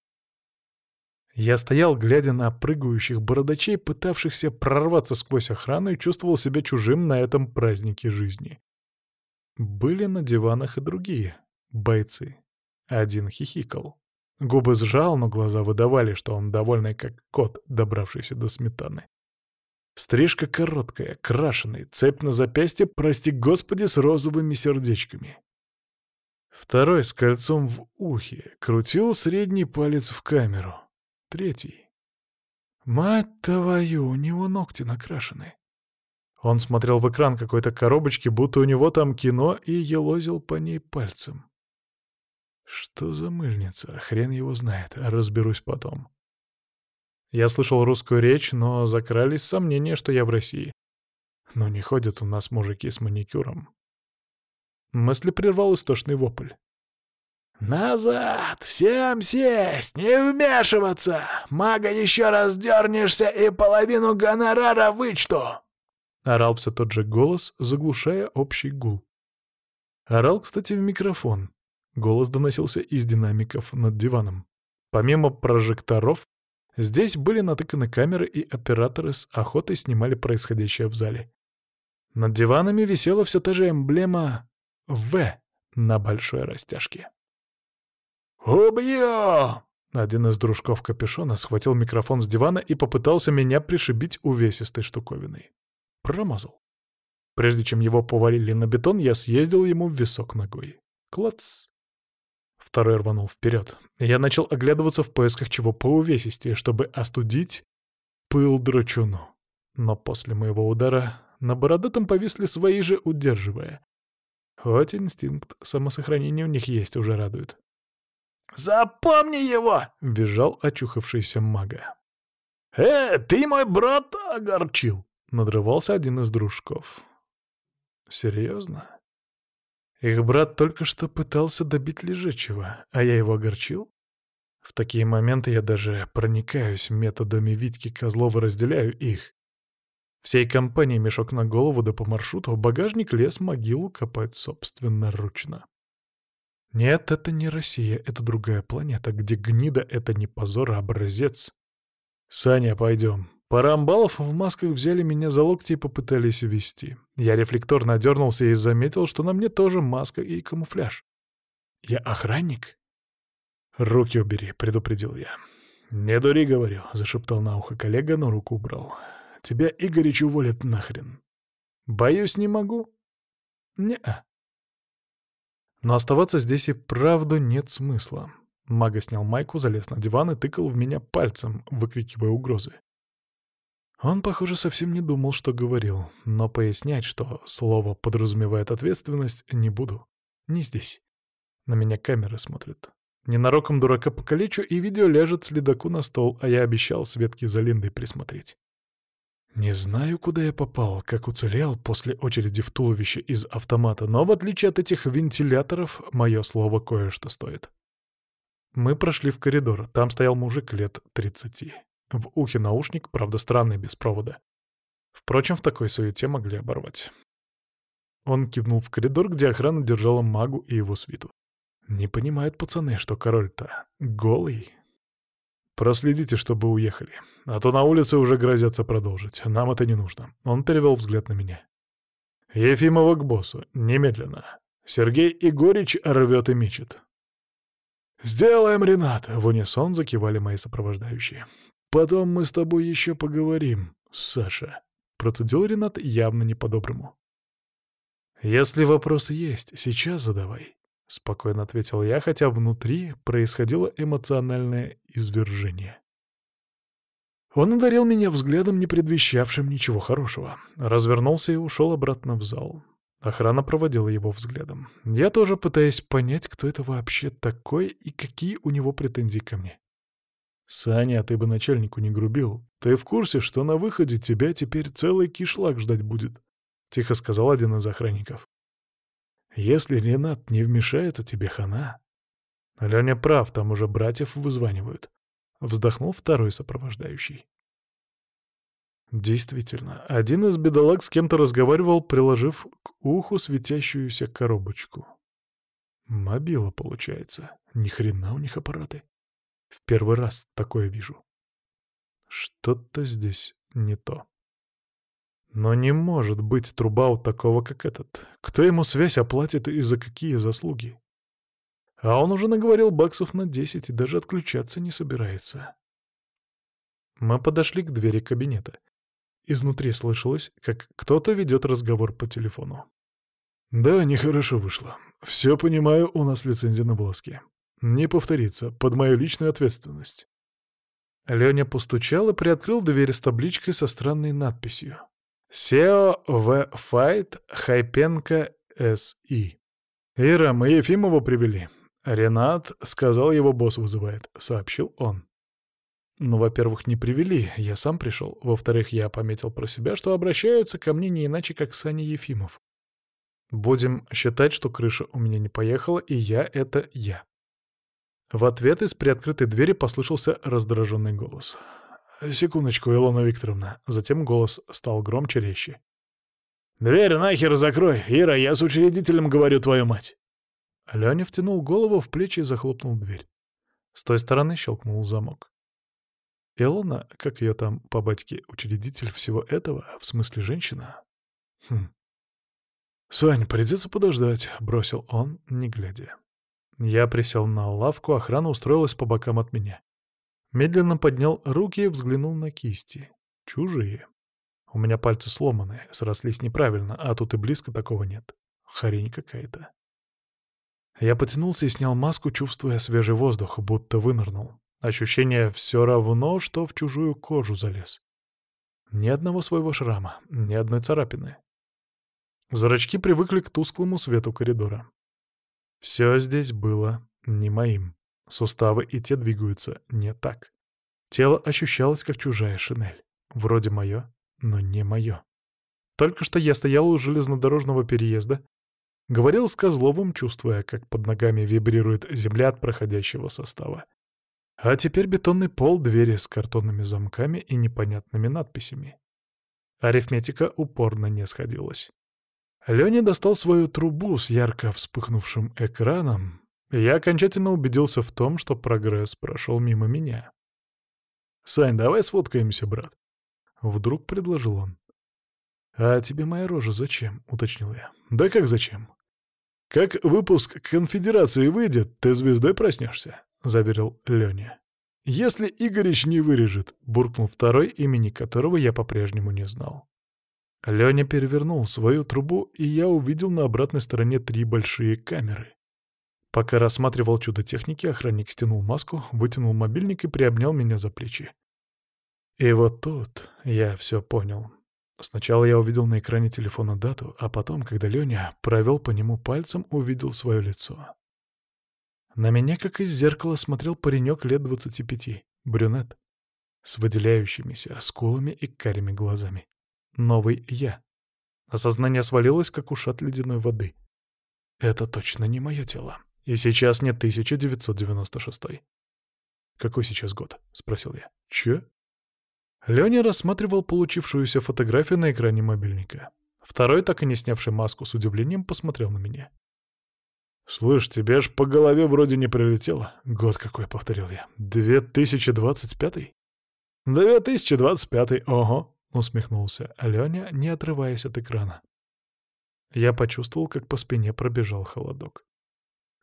Я стоял, глядя на прыгающих бородачей, пытавшихся прорваться сквозь охрану, и чувствовал себя чужим на этом празднике жизни. Были на диванах и другие бойцы. Один хихикал. Губы сжал, но глаза выдавали, что он довольный, как кот, добравшийся до сметаны. Стрижка короткая, крашеный, цепь на запястье, прости господи, с розовыми сердечками. Второй с кольцом в ухе крутил средний палец в камеру. Третий. Мать твою, у него ногти накрашены. Он смотрел в экран какой-то коробочки, будто у него там кино, и елозил по ней пальцем. Что за мыльница? Хрен его знает, разберусь потом. Я слышал русскую речь, но закрались сомнения, что я в России. Но не ходят у нас мужики с маникюром. Мысли прервал истошный вопль. «Назад! Всем сесть! Не вмешиваться! Мага еще раз дернешься и половину гонорара вычту!» Орал все тот же голос, заглушая общий гул. Орал, кстати, в микрофон. Голос доносился из динамиков над диваном. Помимо прожекторов, здесь были натыканы камеры, и операторы с охотой снимали происходящее в зале. Над диванами висела все та же эмблема «В» на большой растяжке. «Убью!» Один из дружков капюшона схватил микрофон с дивана и попытался меня пришибить увесистой штуковиной. Промазал. Прежде чем его повалили на бетон, я съездил ему в висок ногой. Клац. Второй рванул вперед. Я начал оглядываться в поисках чего поувесистее, чтобы остудить пыл драчуну. Но после моего удара на бородатом повисли свои же, удерживая. Хоть инстинкт самосохранения у них есть, уже радует. «Запомни его!» — визжал очухавшийся мага. «Э, ты мой брат огорчил!» — надрывался один из дружков. «Серьезно?» Их брат только что пытался добить лежачего, а я его огорчил? В такие моменты я даже проникаюсь методами Витьки Козлова, разделяю их. Всей компании мешок на голову да по маршруту, в багажник лес могилу копать собственноручно. Нет, это не Россия, это другая планета, где гнида — это не позор, а образец. Саня, пойдем. Пара амбалов в масках взяли меня за локти и попытались увести. Я рефлекторно дернулся и заметил, что на мне тоже маска и камуфляж. Я охранник? «Руки убери», — предупредил я. «Не дури, — говорю», — зашептал на ухо коллега, но руку убрал. «Тебя Игорич уволят нахрен». «Боюсь, не могу». «Не-а». Но оставаться здесь и правду нет смысла. Мага снял майку, залез на диван и тыкал в меня пальцем, выкрикивая угрозы. Он, похоже, совсем не думал, что говорил, но пояснять, что слово подразумевает ответственность, не буду. Не здесь. На меня камеры смотрят. Ненароком дурака покалечу, и видео ляжет следаку на стол, а я обещал Светке за Линдой присмотреть. Не знаю, куда я попал, как уцелел после очереди в туловище из автомата, но в отличие от этих вентиляторов, мое слово кое-что стоит. Мы прошли в коридор, там стоял мужик лет тридцати. В ухе наушник, правда странный, без провода. Впрочем, в такой суете могли оборвать. Он кивнул в коридор, где охрана держала магу и его свиту. Не понимают пацаны, что король-то голый. Проследите, чтобы уехали. А то на улице уже грозятся продолжить. Нам это не нужно. Он перевел взгляд на меня. Ефимова к боссу. Немедленно. Сергей Игорич рвет и мечет. «Сделаем, Ренат!» — в унисон закивали мои сопровождающие. «Потом мы с тобой еще поговорим, Саша», — процедил Ренат явно не по-доброму. «Если вопросы есть, сейчас задавай». — спокойно ответил я, хотя внутри происходило эмоциональное извержение. Он ударил меня взглядом, не предвещавшим ничего хорошего. Развернулся и ушел обратно в зал. Охрана проводила его взглядом. Я тоже пытаясь понять, кто это вообще такой и какие у него претензии ко мне. «Саня, ты бы начальнику не грубил. Ты в курсе, что на выходе тебя теперь целый кишлак ждать будет?» — тихо сказал один из охранников. «Если Ренат не вмешается, тебе хана». Леня прав, там уже братьев вызванивают. Вздохнул второй сопровождающий. Действительно, один из бедолаг с кем-то разговаривал, приложив к уху светящуюся коробочку. Мобила, получается. Ни хрена у них аппараты. В первый раз такое вижу. Что-то здесь не то. Но не может быть труба у такого, как этот. Кто ему связь оплатит и за какие заслуги? А он уже наговорил баксов на десять и даже отключаться не собирается. Мы подошли к двери кабинета. Изнутри слышалось, как кто-то ведет разговор по телефону. «Да, нехорошо вышло. Все понимаю, у нас лицензия на волоске. Не повторится, под мою личную ответственность». Леня постучал и приоткрыл дверь с табличкой со странной надписью. «Сео В. Файт Хайпенко С.И». «Ира, мы Ефимова привели. «Ренат сказал, его босс вызывает», — сообщил он. Ну, во-первых, не привели, я сам пришел. Во-вторых, я пометил про себя, что обращаются ко мне не иначе, как Саня Ефимов. Будем считать, что крыша у меня не поехала, и я — это я. В ответ из приоткрытой двери послышался раздраженный голос. «Секундочку, Илона Викторовна». Затем голос стал громче резче. «Дверь нахер закрой! Ира, я с учредителем говорю, твою мать!» Леня втянул голову в плечи и захлопнул дверь. С той стороны щелкнул замок. Илона, как ее там по батьке, учредитель всего этого, в смысле женщина? Хм. «Сань, придется подождать», — бросил он, не глядя. Я присел на лавку, охрана устроилась по бокам от меня. Медленно поднял руки и взглянул на кисти. Чужие. У меня пальцы сломаны, срослись неправильно, а тут и близко такого нет. Харень какая-то. Я потянулся и снял маску, чувствуя свежий воздух, будто вынырнул. Ощущение все равно, что в чужую кожу залез. Ни одного своего шрама, ни одной царапины. Зрачки привыкли к тусклому свету коридора. Все здесь было не моим. Суставы и те двигаются не так. Тело ощущалось, как чужая шинель. Вроде мое, но не мое. Только что я стоял у железнодорожного переезда, Говорил с Козловым, чувствуя, как под ногами вибрирует земля от проходящего состава. А теперь бетонный пол, двери с картонными замками и непонятными надписями. Арифметика упорно не сходилась. Леня достал свою трубу с ярко вспыхнувшим экраном, и я окончательно убедился в том, что прогресс прошел мимо меня. «Сань, давай сфоткаемся, брат», — вдруг предложил он. «А тебе моя рожа зачем?» — уточнил я. «Да как зачем? Как выпуск конфедерации выйдет, ты звездой проснешься», — заверил Леня. «Если Игорич не вырежет», — буркнул второй, имени которого я по-прежнему не знал. Леня перевернул свою трубу, и я увидел на обратной стороне три большие камеры. Пока рассматривал чудо техники, охранник стянул маску, вытянул мобильник и приобнял меня за плечи. И вот тут я все понял. Сначала я увидел на экране телефона дату, а потом, когда Леня провел по нему пальцем, увидел свое лицо. На меня, как из зеркала, смотрел паренек лет двадцати пяти, брюнет, с выделяющимися скулами и карими глазами. Новый я. Осознание свалилось, как ушат ледяной воды. Это точно не мое тело. И сейчас не 1996. «Какой сейчас год?» — спросил я. «Че?» Леня рассматривал получившуюся фотографию на экране мобильника. Второй, так и не снявший маску, с удивлением посмотрел на меня. «Слышь, тебе ж по голове вроде не прилетело. Год какой, — повторил я. Две тысячи двадцать пятый?» «Две тысячи двадцать пятый, ого!» — усмехнулся Леня, не отрываясь от экрана. Я почувствовал, как по спине пробежал холодок.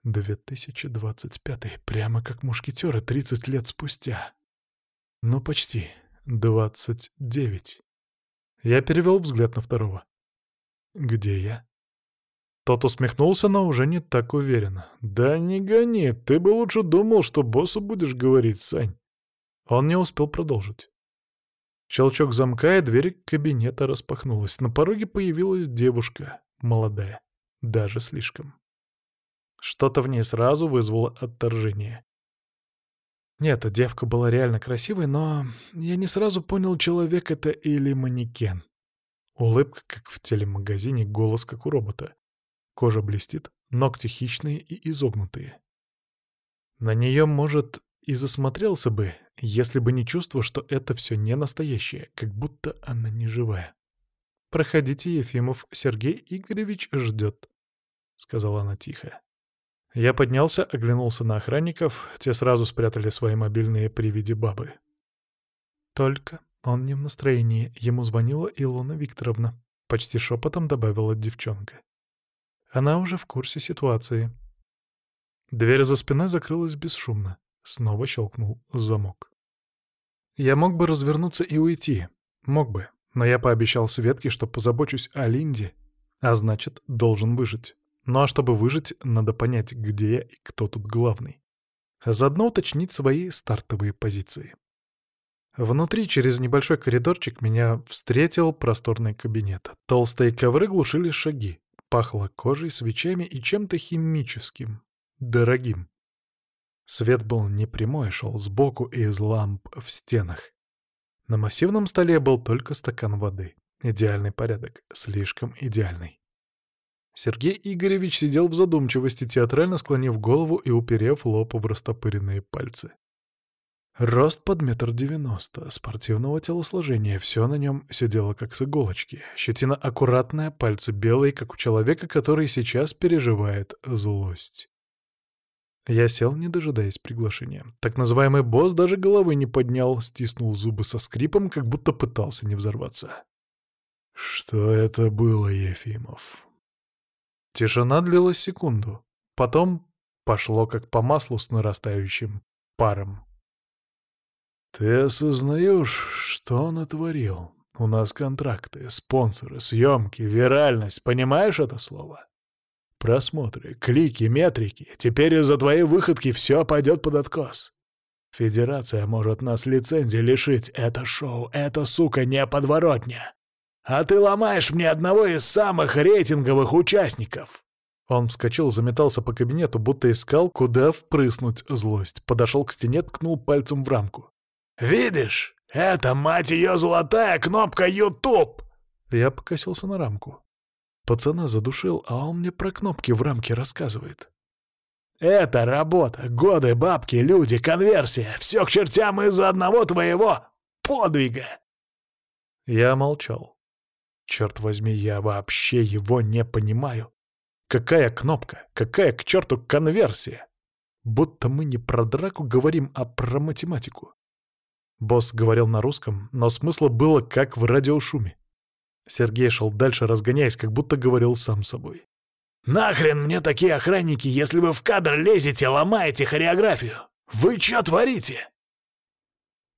Две тысячи двадцать пятый, прямо как мушкетеры тридцать лет спустя. Ну, почти. «Двадцать девять». Я перевел взгляд на второго. «Где я?» Тот усмехнулся, но уже не так уверенно. «Да не гони, ты бы лучше думал, что боссу будешь говорить, Сань». Он не успел продолжить. Щелчок замка, и дверь кабинета распахнулась. На пороге появилась девушка, молодая, даже слишком. Что-то в ней сразу вызвало отторжение. Нет, девка была реально красивой, но я не сразу понял, человек это или манекен. Улыбка, как в телемагазине, голос, как у робота. Кожа блестит, ногти хищные и изогнутые. На нее, может, и засмотрелся бы, если бы не чувство, что это все не настоящее, как будто она не живая. «Проходите, Ефимов, Сергей Игоревич ждет», — сказала она тихо. Я поднялся, оглянулся на охранников, те сразу спрятали свои мобильные при виде бабы. «Только он не в настроении, ему звонила Илона Викторовна», — почти шепотом добавила девчонка. Она уже в курсе ситуации. Дверь за спиной закрылась бесшумно. Снова щелкнул замок. Я мог бы развернуться и уйти. Мог бы. Но я пообещал Светке, что позабочусь о Линде, а значит, должен выжить. Ну а чтобы выжить, надо понять, где я и кто тут главный. Заодно уточнить свои стартовые позиции. Внутри, через небольшой коридорчик, меня встретил просторный кабинет. Толстые ковры глушили шаги. Пахло кожей, свечами и чем-то химическим. Дорогим. Свет был не прямой, шел сбоку и из ламп в стенах. На массивном столе был только стакан воды. Идеальный порядок, слишком идеальный. Сергей Игоревич сидел в задумчивости, театрально склонив голову и уперев лоб в растопыренные пальцы. Рост под метр девяносто, спортивного телосложения, все на нем сидело как с иголочки. Щетина аккуратная, пальцы белые, как у человека, который сейчас переживает злость. Я сел, не дожидаясь приглашения. Так называемый босс даже головы не поднял, стиснул зубы со скрипом, как будто пытался не взорваться. «Что это было, Ефимов?» Тишина длилась секунду. Потом пошло как по маслу с нарастающим паром. «Ты осознаешь, что натворил? У нас контракты, спонсоры, съемки, виральность. Понимаешь это слово?» Просмотры, клики, метрики. Теперь из-за твоей выходки все пойдет под откос. Федерация может нас лицензии лишить. Это шоу, это, сука, не подворотня. А ты ломаешь мне одного из самых рейтинговых участников. Он вскочил, заметался по кабинету, будто искал, куда впрыснуть злость. Подошел к стене, ткнул пальцем в рамку. «Видишь? Это, мать ее, золотая кнопка YouTube!» Я покосился на рамку. Пацана задушил, а он мне про кнопки в рамке рассказывает. «Это работа, годы, бабки, люди, конверсия. Все к чертям из-за одного твоего подвига!» Я молчал. Черт возьми, я вообще его не понимаю. Какая кнопка? Какая к черту конверсия? Будто мы не про драку говорим, а про математику. Босс говорил на русском, но смысла было как в радиошуме. Сергей шел дальше, разгоняясь, как будто говорил сам собой. «Нахрен мне такие охранники, если вы в кадр лезете, ломаете хореографию? Вы что творите?»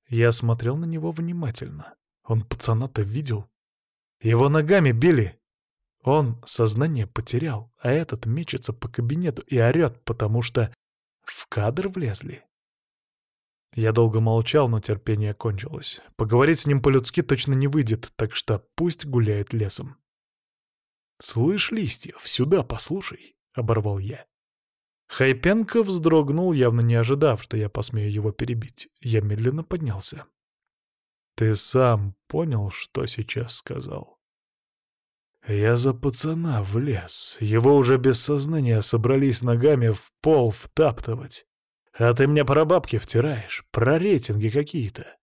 Я смотрел на него внимательно. Он пацана-то видел. Его ногами били. Он сознание потерял, а этот мечется по кабинету и орёт, потому что в кадр влезли. Я долго молчал, но терпение кончилось. Поговорить с ним по-людски точно не выйдет, так что пусть гуляет лесом. «Слышь, Листьев, сюда послушай», — оборвал я. Хайпенко вздрогнул, явно не ожидав, что я посмею его перебить. Я медленно поднялся. «Ты сам понял, что сейчас сказал?» «Я за пацана в лес. Его уже без сознания собрались ногами в пол втаптывать. А ты мне про бабки втираешь, про рейтинги какие-то.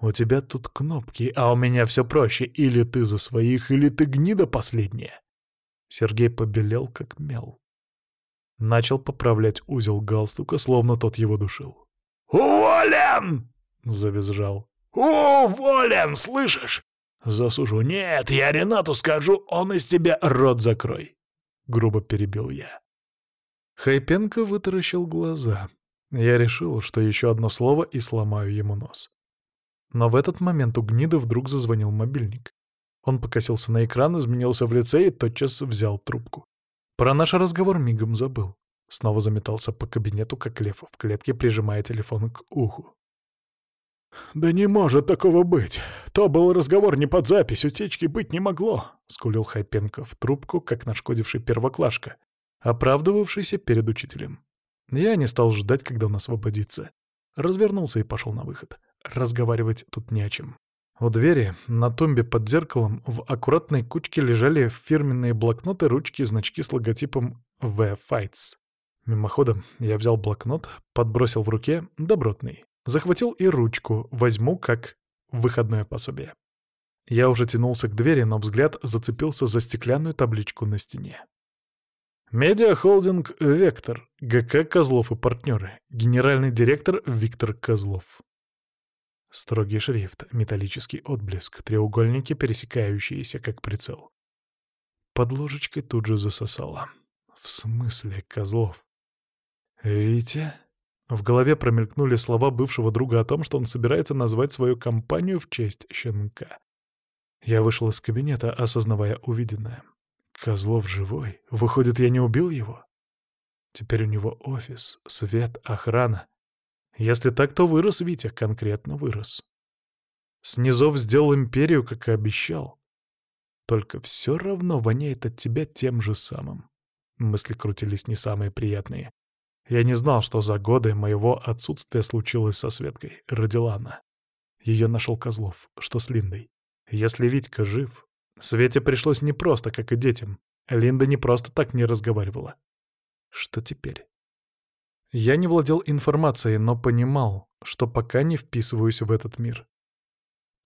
У тебя тут кнопки, а у меня все проще. Или ты за своих, или ты гнида последняя. Сергей побелел, как мел. Начал поправлять узел галстука, словно тот его душил. «Уволен!» — завизжал. «Уволен, слышишь? Засужу. Нет, я Ренату скажу, он из тебя рот закрой!» Грубо перебил я. Хайпенко вытаращил глаза. Я решил, что еще одно слово и сломаю ему нос. Но в этот момент у гнида вдруг зазвонил мобильник. Он покосился на экран, изменился в лице и тотчас взял трубку. Про наш разговор мигом забыл. Снова заметался по кабинету, как лев в клетке, прижимая телефон к уху. «Да не может такого быть! То был разговор не под запись, утечки быть не могло!» — скулил Хайпенко в трубку, как нашкодивший первоклашка, оправдывавшийся перед учителем. Я не стал ждать, когда он освободится. Развернулся и пошел на выход. Разговаривать тут не о чем. У двери, на тумбе под зеркалом, в аккуратной кучке лежали фирменные блокноты, ручки, значки с логотипом «V Fights». Мимоходом я взял блокнот, подбросил в руке, добротный. Захватил и ручку, возьму как выходное пособие. Я уже тянулся к двери, но взгляд зацепился за стеклянную табличку на стене. Медиахолдинг «Вектор», ГК «Козлов и партнеры», генеральный директор Виктор Козлов. Строгий шрифт, металлический отблеск, треугольники, пересекающиеся как прицел. Под ложечкой тут же засосало. В смысле, Козлов? «Витя?» В голове промелькнули слова бывшего друга о том, что он собирается назвать свою компанию в честь щенка. Я вышел из кабинета, осознавая увиденное. Козлов живой. Выходит, я не убил его? Теперь у него офис, свет, охрана. Если так, то вырос Витя, конкретно вырос. Снизов сделал империю, как и обещал. Только все равно воняет от тебя тем же самым. Мысли крутились не самые приятные. Я не знал, что за годы моего отсутствия случилось со Светкой. Родила она. Ее нашел Козлов. Что с Линдой? Если Витька жив, Свете пришлось непросто, как и детям. Линда не просто так не разговаривала. Что теперь? Я не владел информацией, но понимал, что пока не вписываюсь в этот мир.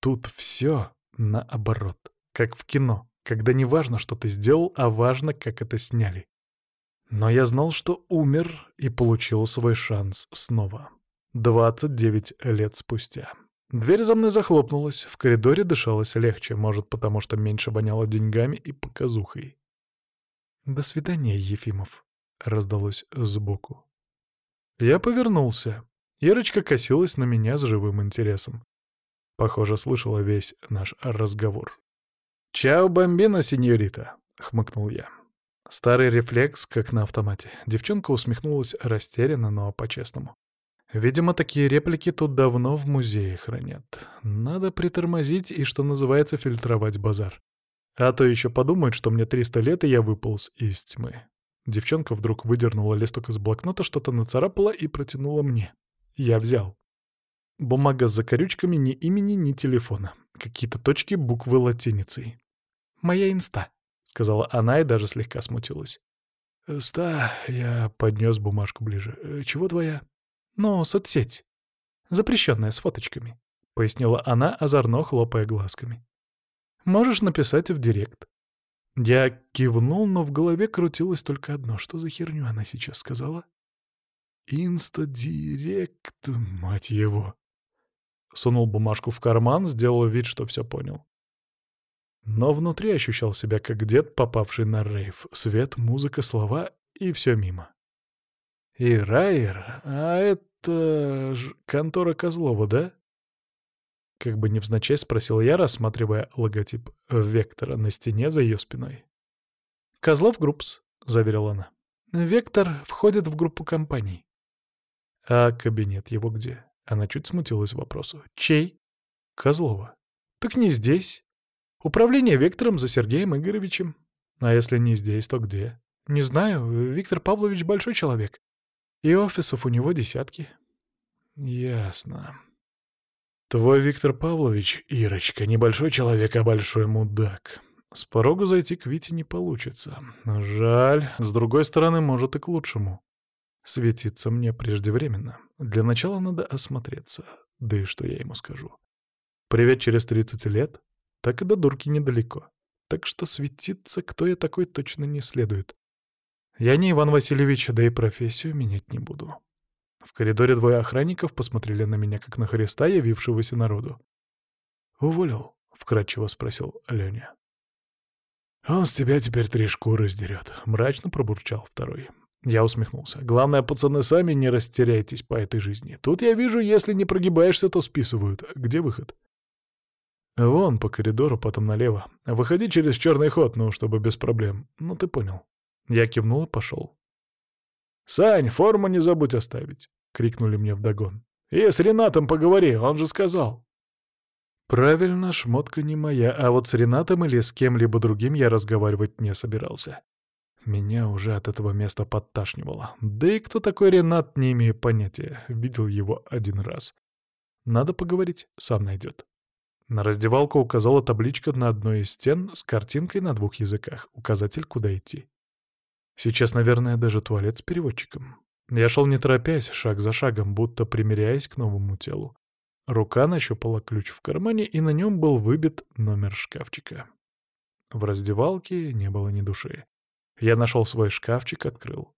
Тут все наоборот, как в кино, когда не важно, что ты сделал, а важно, как это сняли. Но я знал, что умер и получил свой шанс снова. 29 лет спустя. Дверь за мной захлопнулась, в коридоре дышалось легче, может, потому что меньше воняло деньгами и показухой. «До свидания, Ефимов», — раздалось сбоку. Я повернулся. Ирочка косилась на меня с живым интересом. Похоже, слышала весь наш разговор. «Чао, бомбина, сеньорита!» — хмыкнул я. Старый рефлекс, как на автомате. Девчонка усмехнулась растерянно, но по-честному. Видимо, такие реплики тут давно в музее хранят. Надо притормозить и, что называется, фильтровать базар. А то еще подумают, что мне 300 лет, и я выполз из тьмы. Девчонка вдруг выдернула листок из блокнота, что-то нацарапала и протянула мне. Я взял. Бумага с закорючками ни имени, ни телефона. Какие-то точки, буквы латиницей. «Моя инста», — сказала она и даже слегка смутилась. «Ста», — я поднес бумажку ближе. «Э, «Чего твоя?» «Ну, соцсеть. Запрещенная, с фоточками», — пояснила она, озорно хлопая глазками. «Можешь написать в директ». Я кивнул, но в голове крутилось только одно. Что за херню она сейчас сказала? «Инстадирект, мать его!» Сунул бумажку в карман, сделал вид, что все понял. Но внутри ощущал себя как дед, попавший на рейв. Свет, музыка, слова и все мимо. И Райер, а это ж контора Козлова, да? Как бы невзначай спросил я, рассматривая логотип Вектора на стене за ее спиной. «Козлов Группс», — заверила она. «Вектор входит в группу компаний». «А кабинет его где?» Она чуть смутилась вопросу. «Чей?» «Козлова». «Так не здесь. Управление Вектором за Сергеем Игоревичем. А если не здесь, то где?» «Не знаю. Виктор Павлович большой человек. И офисов у него десятки». «Ясно», Твой Виктор Павлович, Ирочка, небольшой человек, а большой мудак. С порога зайти к Вите не получится. Жаль, с другой стороны, может и к лучшему. Светиться мне преждевременно. Для начала надо осмотреться. Да и что я ему скажу? Привет через 30 лет? Так и до дурки недалеко. Так что светиться, кто я такой, точно не следует. Я не Иван Васильевич, да и профессию менять не буду. В коридоре двое охранников посмотрели на меня, как на Христа, явившегося народу. «Уволил?» — вкратчиво спросил Леня. «Он с тебя теперь три шкуры сдерет», — мрачно пробурчал второй. Я усмехнулся. «Главное, пацаны, сами не растеряйтесь по этой жизни. Тут я вижу, если не прогибаешься, то списывают. Где выход?» «Вон, по коридору, потом налево. Выходи через черный ход, ну, чтобы без проблем. Ну, ты понял». Я кивнул и пошел. «Сань, форму не забудь оставить!» — крикнули мне вдогон. «И с Ренатом поговори, он же сказал!» Правильно, шмотка не моя, а вот с Ренатом или с кем-либо другим я разговаривать не собирался. Меня уже от этого места подташнивало. Да и кто такой Ренат, не имею понятия. Видел его один раз. Надо поговорить, сам найдет. На раздевалку указала табличка на одной из стен с картинкой на двух языках. Указатель, куда идти. Сейчас, наверное, даже туалет с переводчиком. Я шел не торопясь, шаг за шагом, будто примиряясь к новому телу. Рука нащупала ключ в кармане, и на нем был выбит номер шкафчика. В раздевалке не было ни души. Я нашел свой шкафчик, открыл.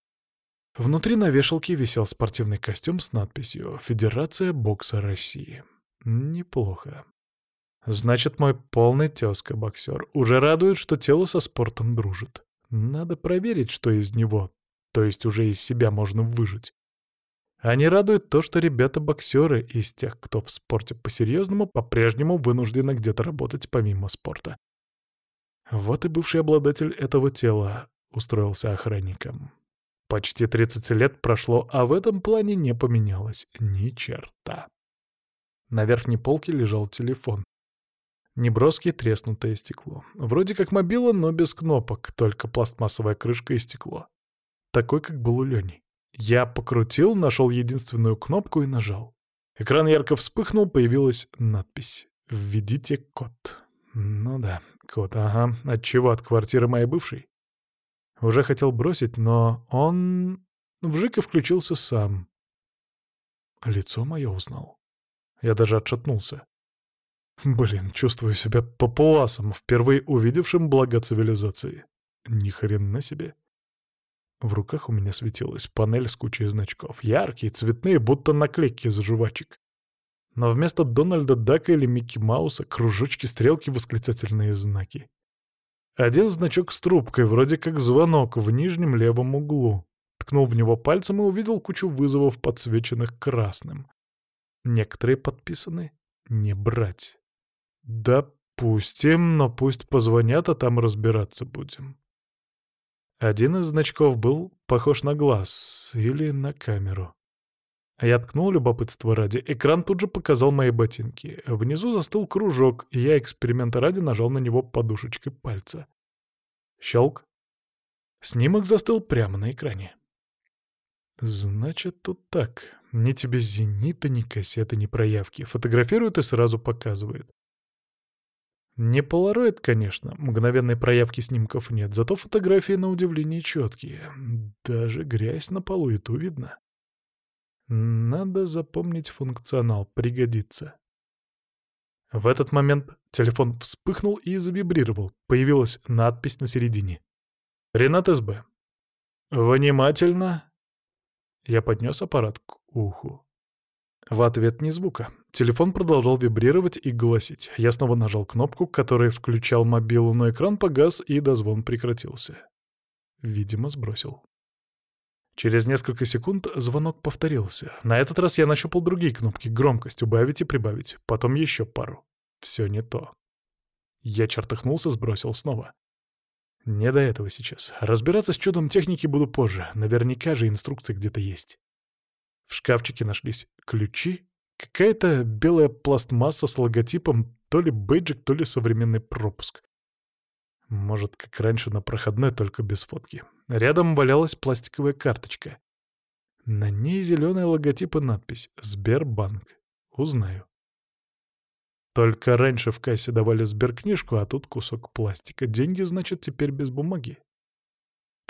Внутри на вешалке висел спортивный костюм с надписью «Федерация бокса России». Неплохо. Значит, мой полный тезка-боксер уже радует, что тело со спортом дружит. Надо проверить, что из него, то есть уже из себя можно выжить. Не радует то, что ребята-боксеры из тех, кто в спорте по-серьезному, по-прежнему вынуждены где-то работать помимо спорта. Вот и бывший обладатель этого тела устроился охранником. Почти 30 лет прошло, а в этом плане не поменялось ни черта. На верхней полке лежал телефон. Неброский треснутое стекло. Вроде как мобила, но без кнопок, только пластмассовая крышка и стекло. Такой, как был у Лёни. Я покрутил, нашел единственную кнопку и нажал. Экран ярко вспыхнул, появилась надпись «Введите код». Ну да, код, ага. От чего? От квартиры моей бывшей? Уже хотел бросить, но он... Вжик и включился сам. Лицо мое узнал. Я даже отшатнулся. Блин, чувствую себя папуасом, впервые увидевшим блага цивилизации. Ни хрена себе. В руках у меня светилась панель с кучей значков. Яркие, цветные, будто наклейки из жвачек. Но вместо Дональда Дака или Микки Мауса — кружочки, стрелки, восклицательные знаки. Один значок с трубкой, вроде как звонок, в нижнем левом углу. Ткнул в него пальцем и увидел кучу вызовов, подсвеченных красным. Некоторые подписаны «Не брать». Допустим, но пусть позвонят, а там разбираться будем. Один из значков был похож на глаз или на камеру. Я ткнул любопытство ради. Экран тут же показал мои ботинки. Внизу застыл кружок, и я эксперимента ради нажал на него подушечкой пальца. Щелк. Снимок застыл прямо на экране. Значит, тут так. Ни тебе зенита, ни кассеты, ни проявки. Фотографирует и сразу показывает. Не полароид, конечно, мгновенной проявки снимков нет, зато фотографии на удивление четкие. Даже грязь на полу и ту видно. Надо запомнить функционал, пригодится. В этот момент телефон вспыхнул и завибрировал. Появилась надпись на середине. «Ренат СБ». «Внимательно!» Я поднес аппарат к уху. В ответ ни звука. Телефон продолжал вибрировать и гласить. Я снова нажал кнопку, которая включал мобилу, но экран погас, и дозвон прекратился. Видимо, сбросил. Через несколько секунд звонок повторился. На этот раз я нащупал другие кнопки. Громкость убавить и прибавить. Потом еще пару. Все не то. Я чертыхнулся, сбросил снова. Не до этого сейчас. Разбираться с чудом техники буду позже. Наверняка же инструкции где-то есть. В шкафчике нашлись ключи, какая-то белая пластмасса с логотипом то ли бейджик, то ли современный пропуск. Может, как раньше на проходной, только без фотки. Рядом валялась пластиковая карточка. На ней зеленый логотип и надпись «Сбербанк». Узнаю. Только раньше в кассе давали сберкнижку, а тут кусок пластика. Деньги, значит, теперь без бумаги.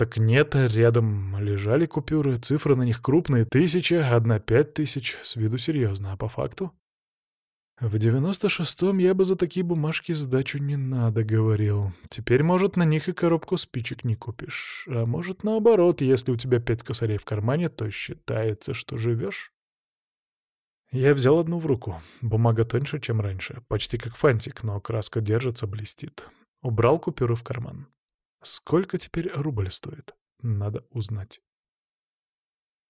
Так нет, рядом лежали купюры, цифры на них крупные, тысяча, одна пять тысяч, с виду серьезно, а по факту? В девяносто шестом я бы за такие бумажки сдачу не надо, говорил. Теперь, может, на них и коробку спичек не купишь. А может, наоборот, если у тебя пять косарей в кармане, то считается, что живешь? Я взял одну в руку. Бумага тоньше, чем раньше. Почти как фантик, но краска держится, блестит. Убрал купюру в карман. Сколько теперь рубль стоит? Надо узнать.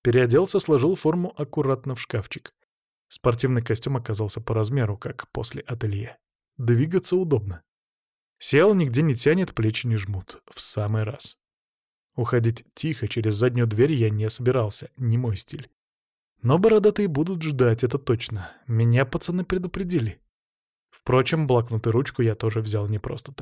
Переоделся, сложил форму аккуратно в шкафчик. Спортивный костюм оказался по размеру, как после ателье. Двигаться удобно. Сел, нигде не тянет, плечи не жмут. В самый раз. Уходить тихо через заднюю дверь я не собирался, не мой стиль. Но бородатые будут ждать, это точно. Меня пацаны предупредили. Впрочем, блокнот и ручку я тоже взял не просто так.